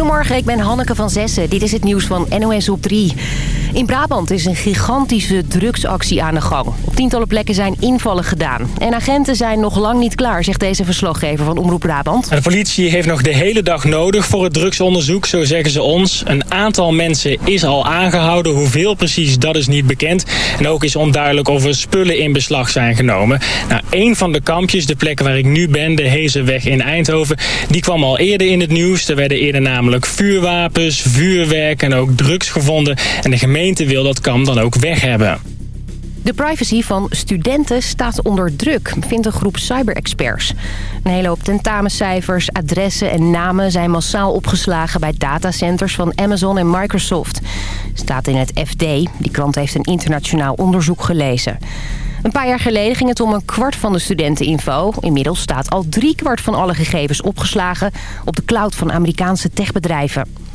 Goedemorgen, ik ben Hanneke van Zessen. Dit is het nieuws van NOS op 3. In Brabant is een gigantische drugsactie aan de gang. Op tientallen plekken zijn invallen gedaan. En agenten zijn nog lang niet klaar, zegt deze verslaggever van Omroep Brabant. De politie heeft nog de hele dag nodig voor het drugsonderzoek, zo zeggen ze ons. Een aantal mensen is al aangehouden. Hoeveel precies, dat is niet bekend. En ook is onduidelijk of er spullen in beslag zijn genomen. Nou, een van de kampjes, de plek waar ik nu ben, de Hezenweg in Eindhoven... die kwam al eerder in het nieuws. Er werden eerder namelijk vuurwapens, vuurwerk en ook drugs gevonden. En de gemeente wil dat kamp dan ook weg hebben. De privacy van studenten staat onder druk, vindt een groep cyberexperts. Een hele hoop tentamencijfers, adressen en namen zijn massaal opgeslagen bij datacenters van Amazon en Microsoft. Staat in het FD. Die krant heeft een internationaal onderzoek gelezen. Een paar jaar geleden ging het om een kwart van de studenteninfo. Inmiddels staat al drie kwart van alle gegevens opgeslagen op de cloud van Amerikaanse techbedrijven.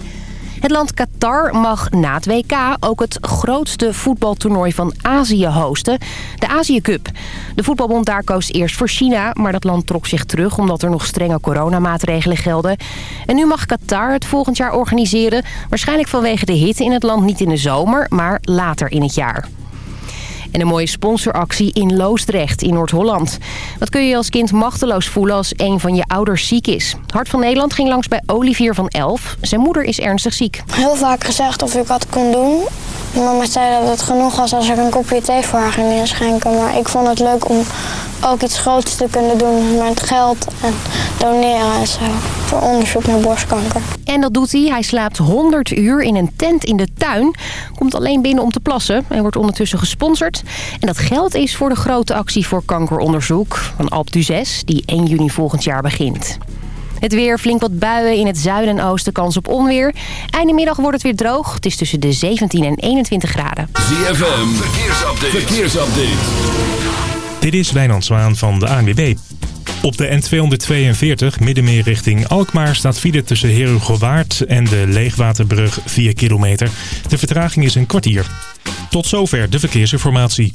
Het land Qatar mag na het WK ook het grootste voetbaltoernooi van Azië hosten, de Azië Cup. De voetbalbond daar koos eerst voor China, maar dat land trok zich terug omdat er nog strenge coronamaatregelen gelden. En nu mag Qatar het volgend jaar organiseren, waarschijnlijk vanwege de hitte in het land niet in de zomer, maar later in het jaar. En een mooie sponsoractie in Loosdrecht in Noord-Holland. Wat kun je als kind machteloos voelen als een van je ouders ziek is? Hart van Nederland ging langs bij Olivier van Elf. Zijn moeder is ernstig ziek. Heel vaak gezegd of ik wat kon doen. Mama zei dat het genoeg was als ik een kopje thee voor haar ging inschenken. Maar ik vond het leuk om ook iets groots te kunnen doen met geld en doneren en zo. Voor onderzoek naar borstkanker. En dat doet hij. Hij slaapt 100 uur in een tent in de tuin. Komt alleen binnen om te plassen. Hij wordt ondertussen gesponsord. En dat geld is voor de grote actie voor kankeronderzoek van Alp du 6, die 1 juni volgend jaar begint. Het weer, flink wat buien in het zuiden en oosten, kans op onweer. Einde middag wordt het weer droog. Het is tussen de 17 en 21 graden. ZFM, verkeersupdate. verkeersupdate. Dit is Wijnand Zwaan van de ANWB. Op de N242 middenmeer richting Alkmaar staat file tussen Herugowaard en de Leegwaterbrug 4 kilometer. De vertraging is een kwartier. Tot zover de verkeersinformatie.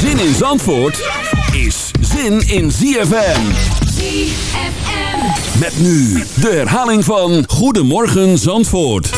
Zin in Zandvoort is zin in ZFM. ZFM. Met nu de herhaling van Goedemorgen Zandvoort.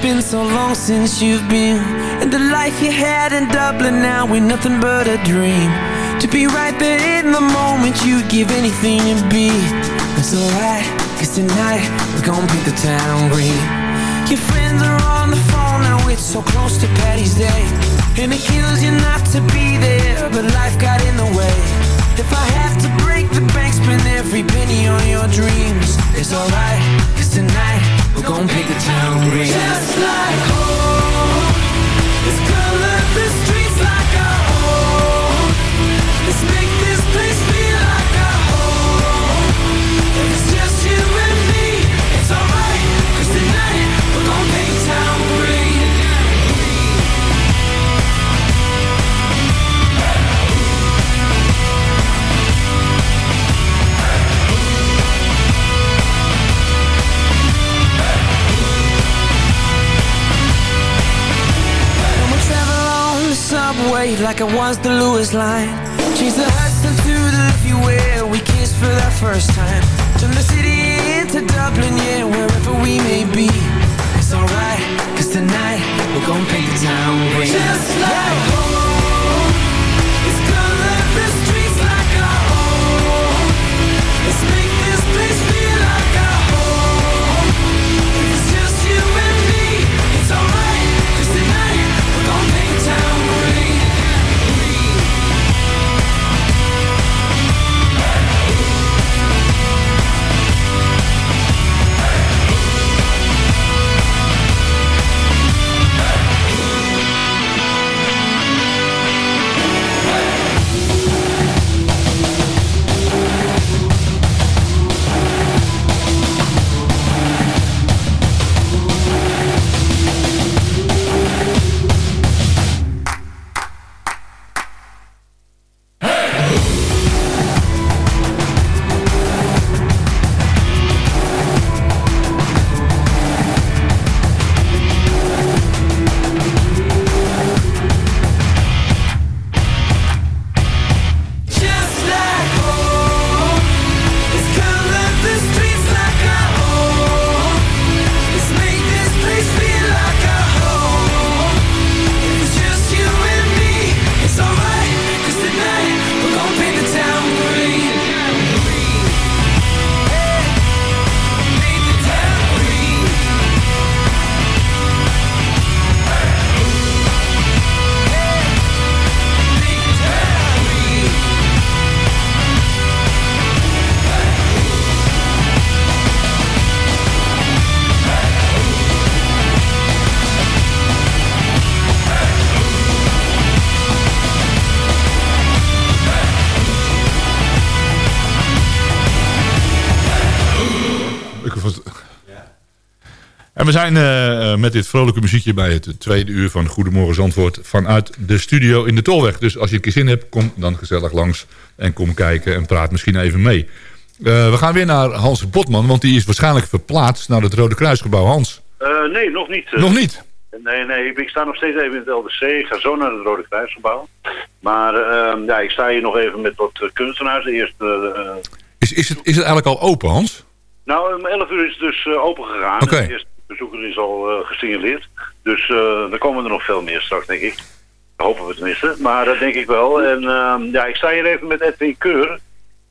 been so long since you've been And the life you had in Dublin now ain't nothing but a dream To be right there in the moment you'd give anything to be. It's alright, cause tonight we're gonna paint the town green Your friends are on the phone now it's so close to Patty's Day. And it kills you not to be there But life got in the way. If I have to break the bank, spend every penny on your dreams. It's alright, cause tonight we're gonna paint the town green Just like home Let's color the like it was the Lewis line Change the Hudson to the where we kissed for the first time. Turn the city into Dublin, yeah, wherever we may be. It's alright, cause tonight we're gonna paint the town Just like home It's color the streets like our own Let's En we zijn uh, met dit vrolijke muziekje bij het tweede uur van Goedemorgen Zandvoort vanuit de studio in de Tolweg. Dus als je een keer zin hebt, kom dan gezellig langs en kom kijken en praat misschien even mee. Uh, we gaan weer naar Hans Botman, want die is waarschijnlijk verplaatst naar het Rode Kruisgebouw. Hans? Uh, nee, nog niet. Nog niet? Nee, nee, ik sta nog steeds even in het LDC. Ik ga zo naar het Rode Kruisgebouw. Maar ja, ik sta hier nog even met wat kunstenaars. Eerst, is, is, het, is het eigenlijk al open, Hans? Nou, om 11 uur is het dus open gegaan. Okay. Bezoeker is al gesignaleerd. Dus dan komen er nog veel meer straks, denk ik. Hopen we tenminste. Maar dat denk ik wel. En ehm, ja, ik sta hier even met Edwin Keur.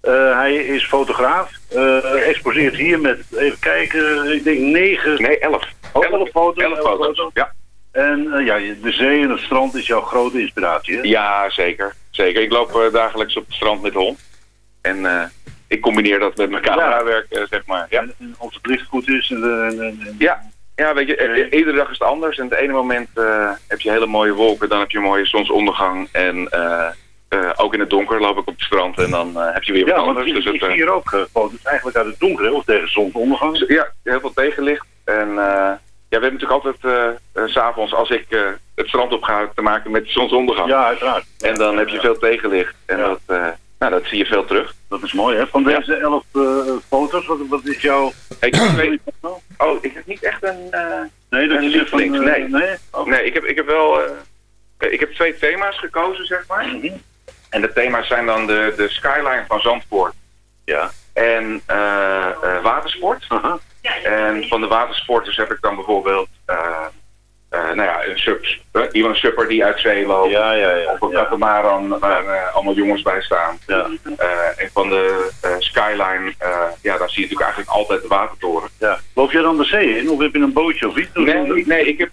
Uh, hij is fotograaf. Uh, exposeert hier met, even kijken, ik denk negen... Nee, elf. Oh, elf, foto's. Elf foto's, ja. En uh, ja, de zee en het strand is jouw grote inspiratie, hè? Ja, zeker. Zeker. Ik loop dagelijks op het strand met de hond. En ik combineer dat met mijn camerawerk, ja. zeg maar. Ja. En, en als het licht goed is. En, en, en, ja. Ja, weet je, iedere dag is het anders. En het ene moment heb je hele mooie wolken, dan heb je een mooie zonsondergang. En uh, ook in het donker loop ik op het strand en dan heb je weer wat ja, anders. Ja, dus ik zie hier ook foto's eigenlijk uit het donker, of tegen zonsondergang. Ja, heel veel tegenlicht. En ja, we hebben natuurlijk altijd s'avonds, als ik het strand op ga, te maken met zonsondergang. Ja, uiteraard. En dan heb je veel tegenlicht en dat, nou, dat zie je veel terug. Dat is mooi, hè? Van deze elf foto's, wat, wat is jouw... Ik. Oh, ik heb niet echt een... nee, dat een is lievelings. Van, nee. Nee? Oh. nee, ik heb, ik heb wel... ik heb twee thema's gekozen, zeg maar. Mm -hmm. En de thema's zijn dan de, de skyline van Zandvoort. Ja. En uh, uh, watersport. Uh -huh. En van de watersporters heb ik dan bijvoorbeeld... Uh, nou ja, een sub, iemand supper die uit zee loopt. Ja, ja, ja. Of een katamaran waar allemaal jongens bij staan. Ja. en van de skyline, ja, dan zie je natuurlijk eigenlijk altijd de watertoren. Ja. Loop je dan de zee in? Of heb je een bootje of iets? Nee, nee ik heb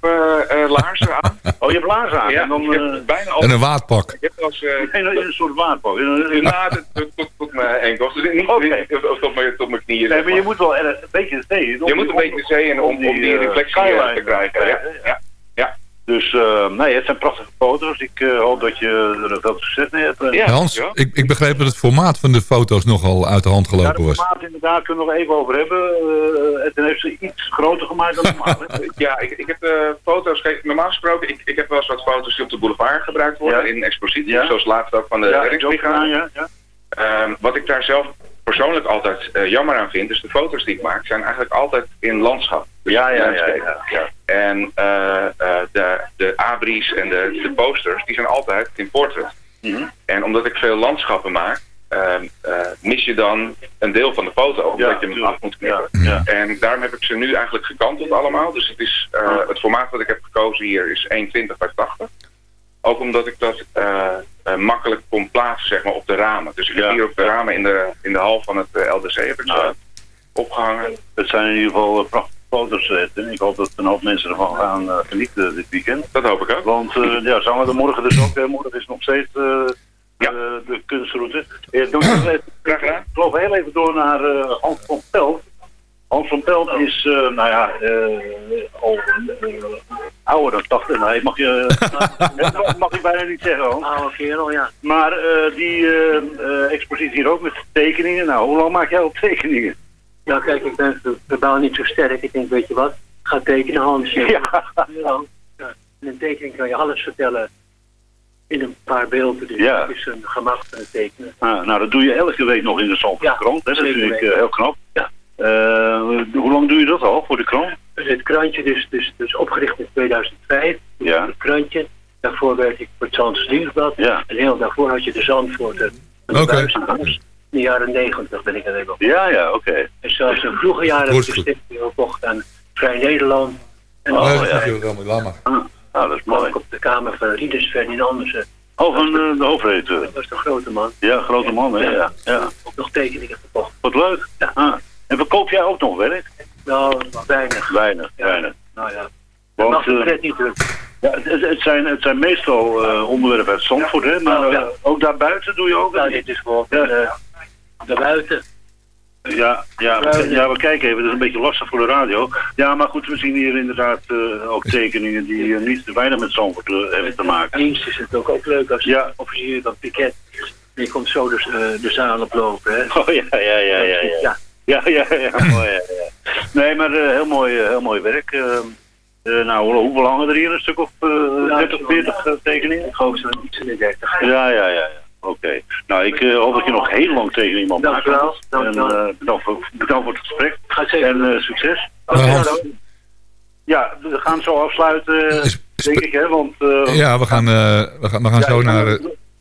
laarzen aan. Oh, je hebt laarzen aan? Ja, en, dan, bijna al... en een waadpak. Ik heb als, uh, in, een, een soort waadpak. Ja, tot, tot, tot mijn enkels. Dus of tot mijn, tot mijn knieën. Nee, maar je moet wel een beetje de zee in. Je moet een beetje de zee in om, om die, die reflectie te krijgen. Ja. Dus uh, nee, het zijn prachtige foto's. Ik uh, hoop dat je er veel succes mee hebt. Ja, Hans, ja. Ik, ik begreep dat het formaat van de foto's nogal uit de hand gelopen was. Ja, het formaat inderdaad kunnen we nog even over hebben. Uh, het heeft ze iets groter gemaakt dan normaal. ja, ik, ik heb uh, foto's... Kijk, normaal gesproken, ik, ik heb wel eens wat foto's die op de boulevard gebruikt worden ja. in exposities. Ja. Zoals laatst ook van de ja, reddingsbrigade. Ja, ja. Um, wat ik daar zelf persoonlijk altijd uh, jammer aan vind, dus de foto's die ik maak, zijn eigenlijk altijd in landschap. Dus ja, ja, ja, ja, ja. En uh, uh, de, de abris en de, de posters, die zijn altijd in portrait. Mm -hmm. En omdat ik veel landschappen maak, mis je dan een deel van de foto, omdat ja, je hem af moet knippen. En daarom heb ik ze nu eigenlijk gekanteld allemaal. Dus het, is, het formaat wat ik heb gekozen hier is 1,20 bij 80. Ook omdat ik dat uh, uh, makkelijk kon plaatsen zeg maar, op de ramen. Dus ik heb Ja. hier op de ramen in de, in de hal van het uh, LDC heb ik Ja. opgehangen. Het zijn in ieder geval eh, prachtige foto's. eh, en Ik hoop dat een hoop mensen ervan gaan eh, genieten dit weekend. Dat hoop ik ook. Want eh, ja, we er morgen dus ook. Morgen is nog steeds eh, Ja. de, de kunstroute. Eh, doe ik even-. Ik heel even door naar eh, Hans van Pelt. Hans van Pelt is, eh, nou ja, eh, al eh, ouder dan 80. Nee, mag je, dat mag ik bijna niet zeggen, Hans. Oude kerel, ja. Maar die expositie hier ook met tekeningen. Nou, hoe lang maak jij al tekeningen? Nou kijk, ik ben verbaal niet zo sterk. Ik denk, weet je wat, ga tekenen Hans. Ja. In een tekening kan je alles vertellen in een paar beelden. Dus Ja. het is een gemak van het tekenen. Ah, nou, dat doe je elke week nog in de Zandvoortse Ja? Dat weten. eh, heel knap. Ja. Eh, hoe lang doe je dat al voor de krant? Dus het krantje dus, dus, dus opgericht in 2005. Ja. Het krantje. Daarvoor werkte ik voor het Zandse Nieuwsblad. Ja. En heel daarvoor had je de Zandvoorter. En de Oké. Buizenbos. In de jaren negentig ben ik er even op. Ja, ja, oké. En zelfs in vroege jaren heb ik de gekocht aan Vrij Nederland. En Oh, dat ja. is helemaal laat maar. Ah, nou, dat is mooi. ik op de kamer van Rinus Ferdinandussen. Oh, van eh, de hoofdredacteur. Dat was de grote man. Ja, grote man, hè? Ja. ja. Ook nog tekeningen verkocht. Wat leuk. Ja. Ah. En verkoop jij ook nog werk? Nou, weinig. Weinig, Ja. weinig. Nou ja. Dat Want, mag eh, pret niet druk. Ja, het, het- het zijn, het zijn meestal eh, onderwerpen uit Zandvoort, hè? Maar Ja, ja. eh, ook daarbuiten doe je ook? Nou, dit is gewoon Ja. uh, daarbuiten. Ja, ja, we, ja, we kijken even. Dat is een beetje lastig voor de radio. Ja, maar goed, we zien hier inderdaad ook tekeningen die niet te weinig met Zandvoort eh, hebben te maken. Eens is het ook, ook leuk als Ja. officier van Piket. Je komt zo de, eh, de zaal oplopen. Hè. Oh ja, ja, ja, ja. ja. Ja. Ja, ja, ja, mooi, ja, ja. Nee, maar eh, heel, mooi, eh, heel mooi werk. Eh, nou, hoe- hoeveel hangen er hier? Een stuk of eh 30, 40 eh, tekeningen? Ik geloof zo iets in de 30. Ja, ja, ja. ja. Oké. Nou, ik eh, hoop dat je nog heel lang tegen iemand Dank u wel, dank En wel. eh, bedankt, voor, bedankt voor het gesprek. En succes. Oké, Hans. Ja, we gaan zo afsluiten, denk ik, hè? Want, eh, Ja, we gaan, eh, we gaan, we gaan Ja, zo naar,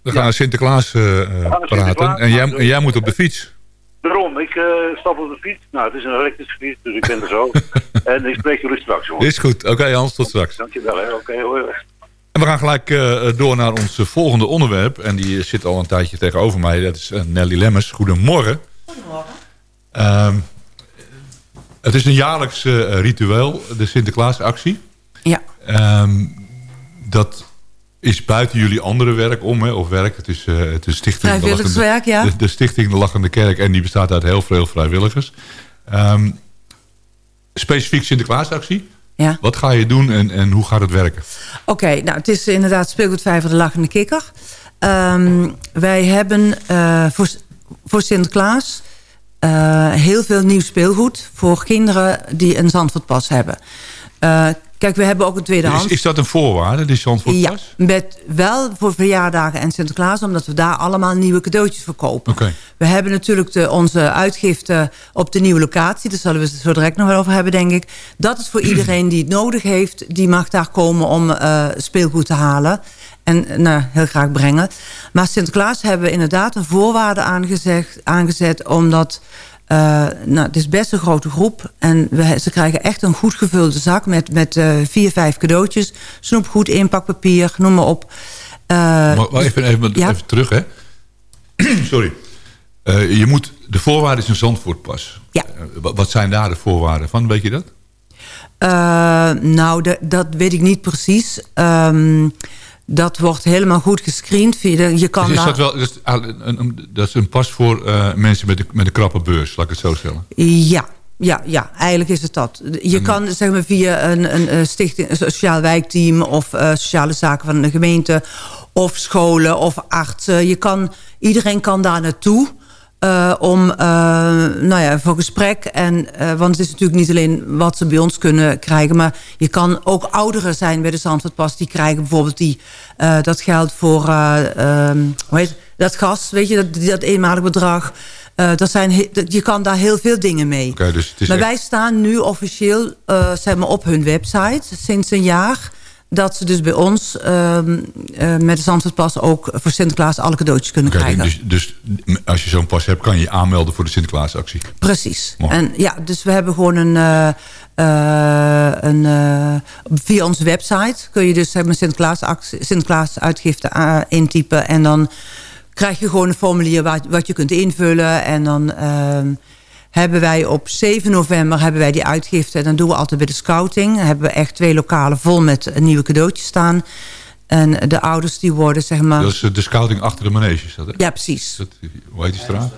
we gaan naar Sinterklaas praten. Sinterklaas. En jij, en jij moet op de fiets. Daarom, ik eh, stap op de fiets. Nou, het is een elektrische fiets, dus ik ben er zo. en ik spreek jullie straks, jongen. Is goed. Oké Hans, tot straks. Dankjewel, hè. Oké, hoi. En we gaan gelijk eh, door naar ons volgende onderwerp. En die zit al een tijdje tegenover mij. Dat is eh, Nelly Lemmers. Goedemorgen. Goedemorgen. het is een jaarlijks eh, ritueel, de Sinterklaasactie. Ja. Ehm, dat is buiten jullie andere werk om, hè, of werk. Het is, eh, het is stichting de, ja. de, de Stichting De Lachende Kerk. En die bestaat uit heel veel vrijwilligers. Ehm, specifiek Sinterklaasactie. Ja. Wat ga je doen en, en hoe gaat het werken? Oké, nou het is inderdaad speelgoedvijver de Lachende Kikker. Ehm, wij hebben eh, voor, voor Sinterklaas eh, heel veel nieuw speelgoed... voor kinderen die een Zandvoortpas hebben. Kijk, we hebben ook een Is, tweedehands... is dat een voorwaarde, die Zandvoortpas? Ja, met wel voor verjaardagen en Sinterklaas... omdat we daar allemaal nieuwe cadeautjes verkopen. Oké. We hebben natuurlijk de, onze uitgifte op de nieuwe locatie. Daar zullen we het zo direct nog wel over hebben, denk ik. Dat is voor iedereen die het nodig heeft. Die mag daar komen om eh, speelgoed te halen. En eh, nou, heel graag brengen. Maar Sinterklaas hebben we inderdaad een voorwaarde aangezegd, aangezet... omdat eh, nou, het is best een grote groep. En we, ze krijgen echt een goed gevulde zak... met, met eh, vier, vijf cadeautjes. Snoepgoed, inpakpapier, noem maar op. Eh, Maar, maar even, even, ja. even terug, hè. Sorry. Eh, je moet, de voorwaarde is een Zandvoortpas. Ja. Eh, wat, zijn daar de voorwaarden van, weet je dat? Eh, nou, de- dat weet ik niet precies. Ehm, dat wordt helemaal goed gescreend. Via de- je kan Dus is dat, wel, dat, is, een, een- dat is een pas voor eh, mensen met, de, met een krappe beurs, laat ik het zo stellen. Ja, ja, ja, eigenlijk is het dat. Je kan zeg maar, via een, een, stichting, een sociaal wijkteam... of eh, sociale zaken van de gemeente... of scholen of artsen. Je kan, iedereen kan daar naartoe... eh, om, eh, nou ja, voor gesprek. En, eh, want het is natuurlijk niet alleen wat ze bij ons kunnen krijgen... maar je kan ook ouderen zijn bij de Zandvoortpas. Die krijgen bijvoorbeeld die, dat geld voor ehm, hoe heet, het? dat gas, weet je, dat, dat eenmalig bedrag. Dat zijn, je kan daar heel veel dingen mee. Dus maar echt- wij staan nu officieel zeg maar op hun website sinds een jaar... dat ze dus bij ons ehm, eh, met de Zandvoortpas ook voor Sinterklaas alle cadeautjes kunnen krijgen. dus, dus als je zo'n pas hebt, kan je je aanmelden voor de Sinterklaasactie. Precies. Mooi. En ja, dus we hebben gewoon een... eh, eh, een via onze website kun je dus maar, Sinterklaas, Sinterklaas uitgifte intypen. En dan krijg je gewoon een formulier wat, wat je kunt invullen. En dan ehm, hebben wij op 7 november hebben wij die uitgifte. En dan doen we altijd bij de scouting. Dan hebben we echt twee lokalen vol met eh, nieuwe cadeautjes staan. En de ouders die worden zeg maar... Dat is eh, de scouting achter de manege, is dat hè? Ja, precies. Dat, hoe heet die straat?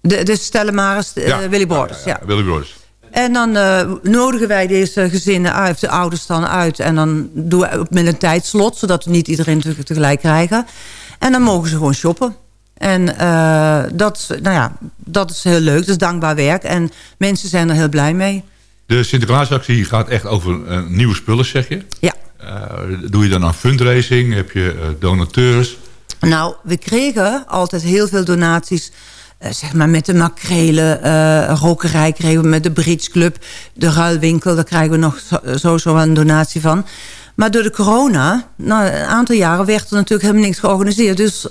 De, de Stellemaris, de, Ja. eh, Willy Borders. ja. Willy Brothers. En dan eh, nodigen wij deze gezinnen uit, de ouders dan uit. En dan doen we met een tijdslot, zodat we niet iedereen te- tegelijk krijgen. En dan mogen ze gewoon shoppen. En eh, dat, is, nou ja, dat is heel leuk, dat is dankbaar werk. En mensen zijn er heel blij mee. De Sinterklaasactie gaat echt over eh, nieuwe spullen, zeg je? Ja. Eh, doe je dan aan fundraising? Heb je donateurs? Nou, we kregen altijd heel veel donaties. zeg maar met de makrelen, eh rokerij kregen we met de Bridge Club. De ruilwinkel, daar krijgen we nog sowieso een donatie van. Maar door de corona, nou, een aantal jaren werd er natuurlijk helemaal niks georganiseerd. Dus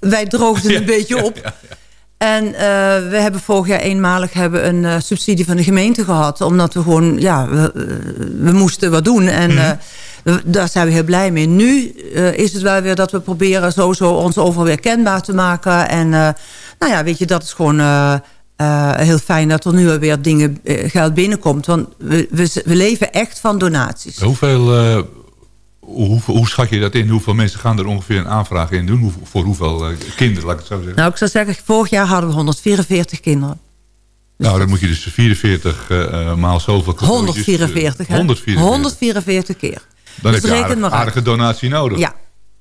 wij droogden een beetje op. En eh, we hebben vorig jaar eenmalig hebben een eh, subsidie van de gemeente gehad. Omdat we gewoon, ja, we, eh, we moesten wat doen. En we- daar zijn we heel blij mee. Nu is het wel weer dat we proberen sowieso ons overal weer kenbaar te maken. En nou ja, weet je, dat is gewoon heel fijn dat er nu weer dingen, geld binnenkomt. Want we, we, we leven echt van donaties. Hoeveel, hoe, hoe schat je dat in? Hoeveel mensen gaan er ongeveer een aanvraag in doen? Hoe, voor hoeveel eh, kinderen, laat ik het zo zeggen? Nou, ik zou zeggen, vorig jaar hadden we 144 kinderen. Nou, dan moet je dus 44 eh, eh, maal zoveel... cadeautjes, eh, 144, hè? 144. 144 keer. Dan Dus heb je aardig- uit. aardige donatie nodig. Ja.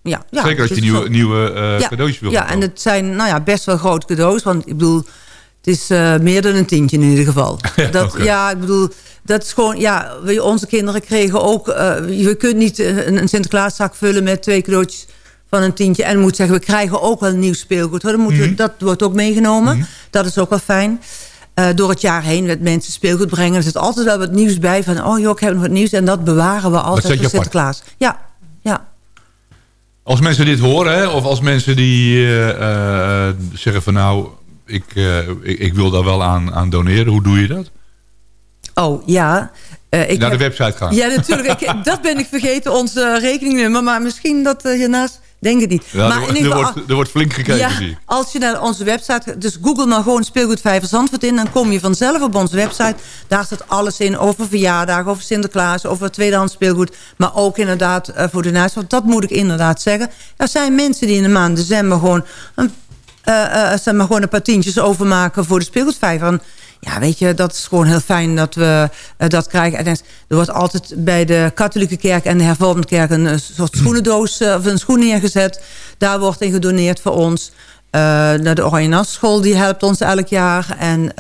Ja, ja, Zeker als je dus nieuwe, zo- nieuwe eh, ja, cadeautjes wil Ja, en het zijn nou ja, best wel grote cadeaus. Want ik bedoel, Het is eh, meer dan een tientje in ieder geval. Ja, dat, ja, ik bedoel, dat is gewoon... Ja, je, onze kinderen kregen ook... eh, je kunt niet een, een Sinterklaaszak vullen met twee cadeautjes van een tientje. En moet zeggen, we krijgen ook wel nieuw speelgoed. Hoor. Dan moeten we- Mhm. dat wordt ook meegenomen. Dat is ook wel fijn. Eh, door het jaar heen met mensen speelgoed brengen. Er zit altijd wel wat nieuws bij. Van, oh joh, ik heb nog wat nieuws. En dat bewaren we altijd voor. Sinterklaas. Ja, ja. Als mensen dit horen, hè, of als mensen die eh, eh, zeggen van nou, ik, eh, ik, ik wil daar wel aan, aan doneren. Hoe doe je dat? Oh, ja. Eh, ik Naar de heb- website gaan. Ja, natuurlijk. Ik, dat ben ik vergeten, ons eh, rekeningnummer. Maar misschien dat eh, hiernaast... Denk het niet. Ja, maar er, in ieder er geval, wordt, er wordt flink gekeken, ja, zie ik. als je naar onze website... Dus google maar gewoon speelgoedvijver Zandvoort in... dan kom je vanzelf op onze website. Daar staat alles in over verjaardagen, over Sinterklaas... over tweedehands speelgoed. Maar ook inderdaad voor de naast. Want dat moet ik inderdaad zeggen. Er zijn mensen die in de maand december gewoon... Een, eh, zeg maar, gewoon een paar tientjes overmaken voor de speelgoedvijver. Ja, weet je, dat is gewoon heel fijn dat we eh, dat krijgen. En er wordt altijd bij de katholieke kerk en de hervormde kerk... een, soort schoenendoos of een schoen neergezet. Daar wordt in gedoneerd voor ons. Naar de Oranje die helpt ons elk jaar. En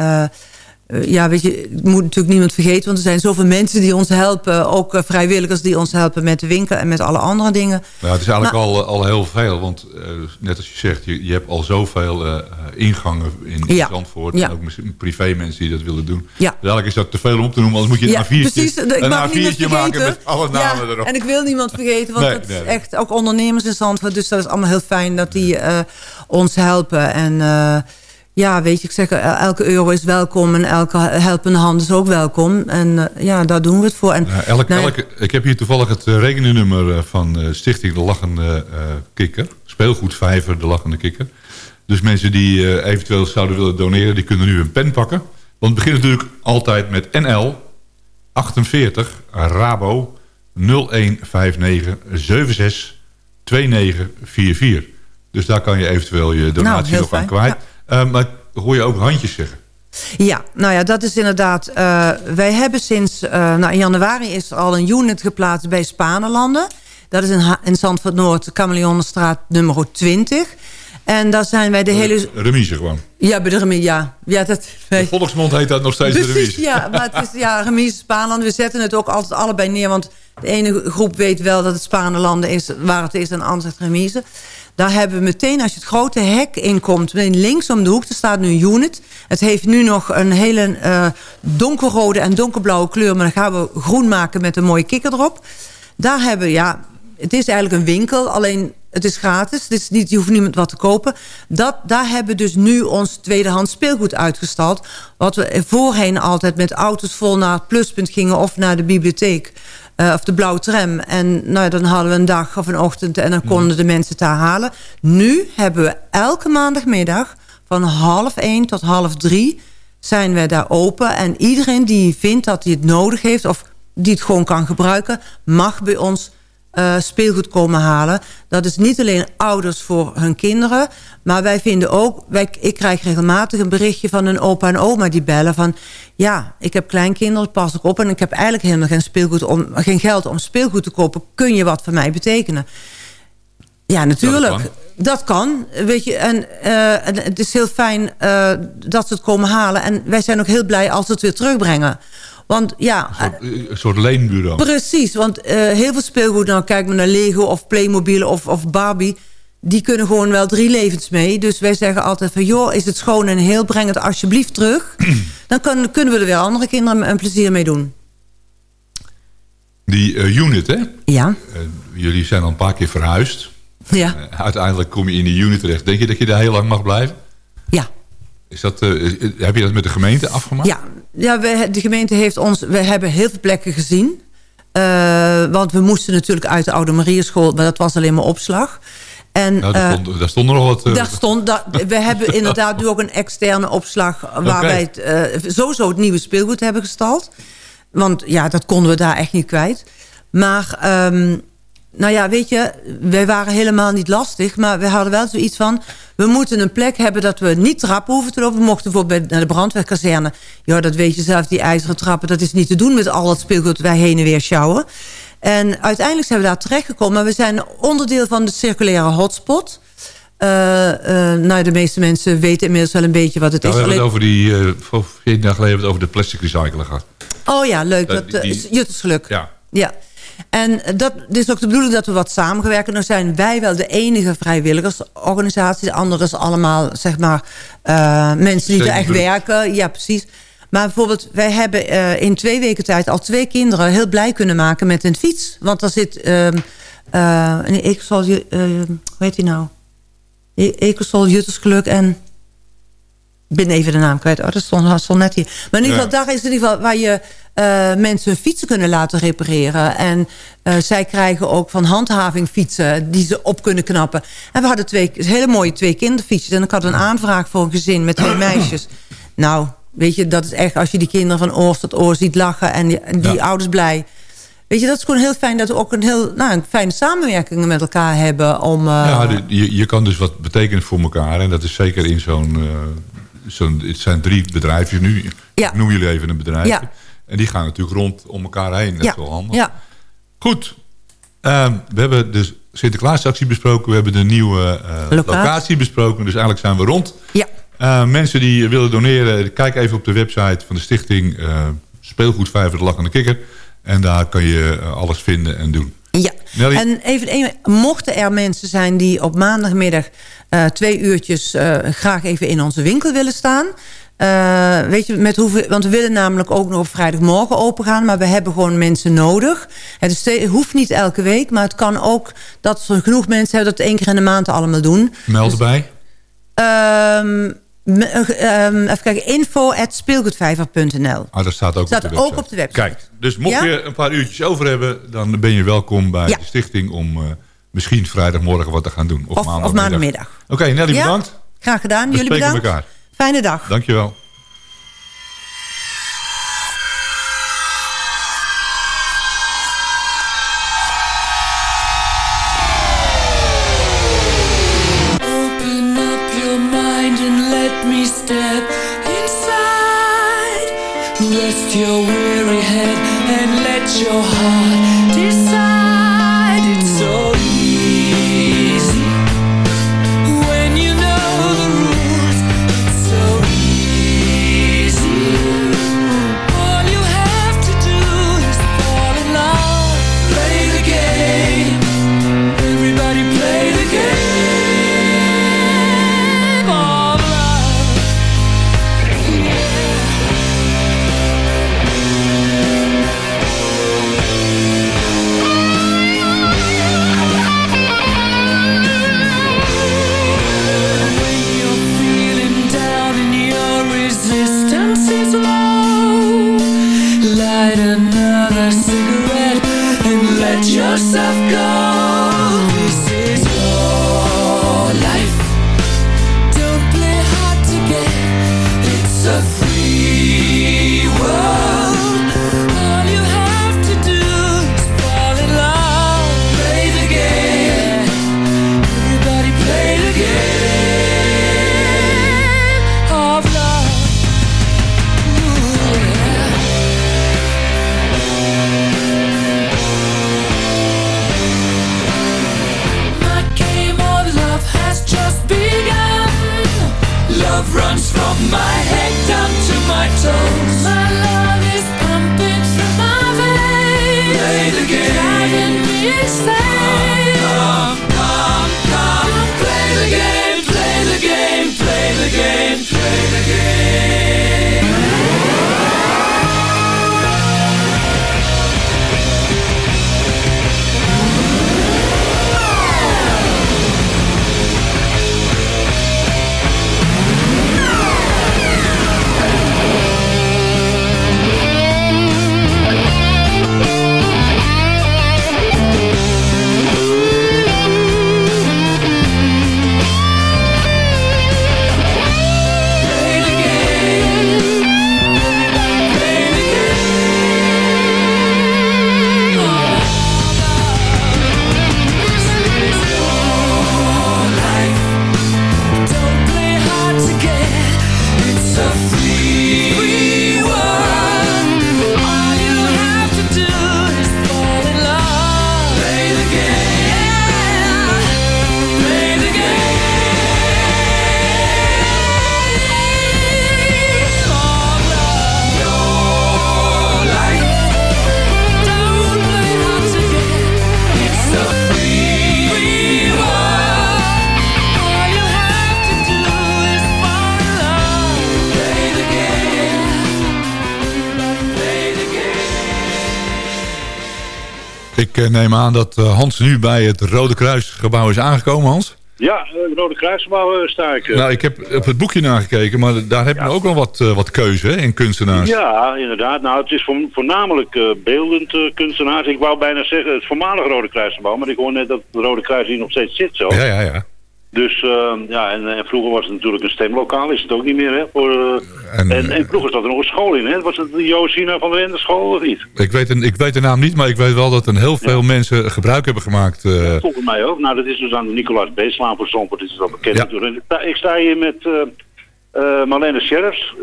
ja, weet je, moet natuurlijk niemand vergeten... want er zijn zoveel mensen die ons helpen. Ook eh, vrijwilligers die ons helpen met de winkel en met alle andere dingen. Nou, het is eigenlijk Maar- al, al heel veel. Want eh, net als je zegt, je, je hebt al zoveel eh, ingangen in, in Ja. Zandvoort. Ja. En ook misschien privé mensen die dat willen doen. Ja. Dus eigenlijk is dat te veel om te noemen. Anders moet je een A4'tje, precies. Ik een mag niemand A4'tje maken met alle namen ja, erop. En ik wil niemand vergeten, want Nee, nee, is echt ook ondernemers in Zandvoort. Dus dat is allemaal heel fijn dat die eh, ons helpen. En eh, ja, weet je, ik zeg, elke euro is welkom en elke helpende hand is ook welkom. En eh, ja, daar doen we het voor. En, Ja, elk, nou ja, elke, ik heb hier toevallig het eh, rekeningnummer eh, van Stichting De Lachende Kikker. Speelgoedvijver De Lachende Kikker. Dus mensen die eventueel zouden willen doneren, die kunnen nu een pen pakken. Want het begint natuurlijk altijd met NL 48 Rabo 0159 76 2944. Dus daar kan je eventueel je donatie Nou, nog aan kwijt. Eh, maar hoor je ook handjes zeggen. Ja, nou ja, dat is inderdaad... eh, wij hebben sinds... eh, nou, in januari is al een unit geplaatst bij Spanelanden. Dat is in, Ha- in Zandvoort Noord, Kameleonenstraat nummer 20. En daar zijn wij de hele... Remise gewoon. Ja, bij de remise, ja. ja dat, wij, De volksmond heet dat nog steeds de remise. ja. Maar het is ja, remise Spaanland. We zetten het ook altijd allebei neer. Want de ene groep weet wel dat het Spanelanden is waar het is. En de andere zegt remise. Daar hebben we meteen, als je het grote hek inkomt... links om de hoek, er staat nu een unit. Het heeft nu nog een hele eh, donkerrode en donkerblauwe kleur... maar dan gaan we groen maken met een mooie kikker erop. Daar hebben we, ja... Het is eigenlijk een winkel, alleen het is gratis. Het is niet, je hoeft niemand wat te kopen. Dat, daar hebben we dus nu ons tweedehands speelgoed uitgestald. Wat we voorheen altijd met auto's vol naar het pluspunt gingen... of naar de bibliotheek eh, of de blauwe tram. En nou ja, dan hadden we een dag of een ochtend... en dan konden de mensen het daar halen. Nu hebben we elke maandagmiddag van half één tot half drie... zijn we daar open. En iedereen die vindt dat hij het nodig heeft... of die het gewoon kan gebruiken... mag bij ons eh, speelgoed komen halen. Dat is niet alleen ouders voor hun kinderen... maar wij vinden ook... Wij, ik krijg regelmatig een berichtje van een opa en oma die bellen van... ja, ik heb kleinkinderen, pas ik op... en ik heb eigenlijk helemaal geen, speelgoed om, geen geld om speelgoed te kopen. Kun je wat voor mij betekenen? Ja, natuurlijk. kan. Dat kan, weet je. En, eh, en het is heel fijn eh, dat ze het komen halen. En wij zijn ook heel blij als ze het weer terugbrengen. Want ja, Een soort, eh, een soort leenbureau. Precies, want eh, heel veel speelgoed, nou kijk maar naar Lego of Playmobil of, of Barbie... die kunnen gewoon wel drie levens mee. Dus wij zeggen altijd van, joh, is het schoon en heel, breng het alsjeblieft terug. Dan kan, kunnen we er weer andere kinderen een plezier mee doen. Die eh, unit, hè? Ja, jullie zijn al een paar keer verhuisd. ja, uiteindelijk kom je in die unit terecht. Denk je dat je daar heel lang mag blijven? Is dat, eh, is- heb je dat met de gemeente afgemaakt? Ja, ja we, de gemeente heeft ons... We hebben heel veel plekken gezien. Eh, want we moesten natuurlijk uit de Oude Marierschool... maar dat was alleen maar opslag. En, Nou, daar, eh, stond, daar stonden nog wat... eh, Daar stond, daar, we hebben inderdaad nu ook een externe opslag... waar wij het, eh, sowieso het nieuwe speelgoed hebben gestald. Want ja, dat konden we daar echt niet kwijt. Maar, ehm, nou ja, weet je... wij waren helemaal niet lastig... maar we hadden wel zoiets van... we moeten een plek hebben dat we niet trappen hoeven te lopen. We mochten bijvoorbeeld naar de brandweerkazerne. Ja, dat weet je zelf, die ijzeren trappen... dat is niet te doen met al het speelgoed dat wij heen en weer sjouwen. En uiteindelijk zijn we daar terechtgekomen. Maar we zijn onderdeel van de circulaire hotspot... Uh, nou, de meeste mensen weten inmiddels wel een beetje wat het is. We hebben het over die, uh, 14 jaar geleden over de plastic recycler gehad. Oh ja, leuk. Dat die, is Juttersgeluk. Ja. ja. En dat is ook de bedoeling dat we wat samenwerken. Dan zijn wij wel de enige vrijwilligersorganisatie. De andere is allemaal, zeg maar, uh, mensen die er echt werken. Ja, precies. Maar bijvoorbeeld, wij hebben uh, in twee weken tijd al twee kinderen heel blij kunnen maken met een fiets. Want er zit, uh, ik zal je, hoe heet die nou? Ecosol, Juttersgeluk en... Ben even de naam kwijt. Oh, dat stond, stond net hier. Maar in ieder geval, ja. daar is in ieder geval waar je uh, mensen fietsen kunnen laten repareren. En uh, zij krijgen ook van handhaving fietsen die ze op kunnen knappen. En we hadden twee hele mooie twee kinderfietsjes. En ik had een aanvraag voor een gezin met twee meisjes. Nou, weet je, dat is echt als je die kinderen van oor tot oor ziet lachen... en die, die ja. ouders blij... Weet je, dat is gewoon heel fijn dat we ook een heel nou, een fijne samenwerking met elkaar hebben. Om, uh... Ja, je, je kan dus wat betekenen voor elkaar. En dat is zeker in zo'n... Uh, het zijn drie bedrijfjes nu. Ja. Noem jullie even een bedrijf. Ja. En die gaan natuurlijk rond om elkaar heen. Dat ja. is wel handig. Ja. Goed. Uh, we hebben de Sinterklaasactie besproken. We hebben de nieuwe locatie. locatie besproken. Dus eigenlijk zijn we rond. Ja. Uh, mensen die willen doneren, kijk even op de website van de stichting uh, Speelgoed Vijver de Lachende Kikker. En daar kan je uh, alles vinden en doen. Ja, Nelly? en even, mochten er mensen zijn die op maandagmiddag twee uurtjes graag even in onze winkel willen staan. Uh, weet je, met hoeveel, want we willen namelijk ook nog op vrijdagmorgen open gaan. Maar we hebben gewoon mensen nodig. Het, is, het hoeft niet elke week. Maar het kan ook dat er genoeg mensen hebben... dat één keer in de maand allemaal doen. Meld erbij. Dus, um, um, even kijken. Info at speelgoedvijver.nl Ah, dat staat ook, staat op, de ook op de website. Kijk, dus mocht ja? je een paar uurtjes over hebben... dan ben je welkom bij ja. de stichting... om uh, misschien vrijdagmorgen wat te gaan doen. Of, of maandagmiddag. Of maandagmiddag. Oké, okay, Nelly, ja? bedankt. Graag gedaan. We Jullie bedankt. elkaar. Fijne dag. Dankjewel. Ik eh, neem aan dat eh, Hans nu bij het Rode Kruisgebouw is aangekomen, Hans. Ja, uh, Rode Kruisgebouw sta ik. Nou, ik heb op het boekje nagekeken, maar daar heb je ook wel wat, wat keuze hè, in kunstenaars. Ja, inderdaad. Nou, het is voornamelijk beeldend kunstenaars. Ik wou bijna zeggen het voormalig Rode Kruisgebouw, maar ik hoor net dat het Rode Kruis hier nog steeds zit zo. Ja, ja, ja. Dus uh, ja, en, en, vroeger was het natuurlijk een stemlokaal, is het ook niet meer, hè? Voor, uh, en, en, en, vroeger zat er nog een school in, hè? Was het de Josina van de Renderschool of niet? Ik weet, een, ik weet de naam niet, maar ik weet wel dat er heel veel ja. mensen gebruik hebben gemaakt. Uh... Ja, volgens mij ook. Nou, dat is dus aan de Nicolaas Beeslaan voor Zandvoort, is dat bekend natuurlijk. Ik sta hier met Marlene Sheriffs.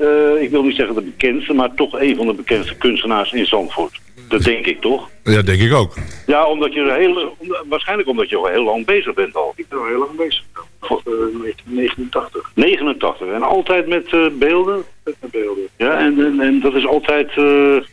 ik wil niet zeggen de bekendste, maar toch een van de bekendste kunstenaars in Zandvoort. Dat denk ik toch? Ja, denk ik ook. Ja, omdat je heel, waarschijnlijk omdat je al heel lang bezig bent al. Ik ben al heel lang bezig. Vanaf uh, 1989. 89. En altijd met uh, beelden? Met beelden. Ja, en, en, en dat is altijd... Uh,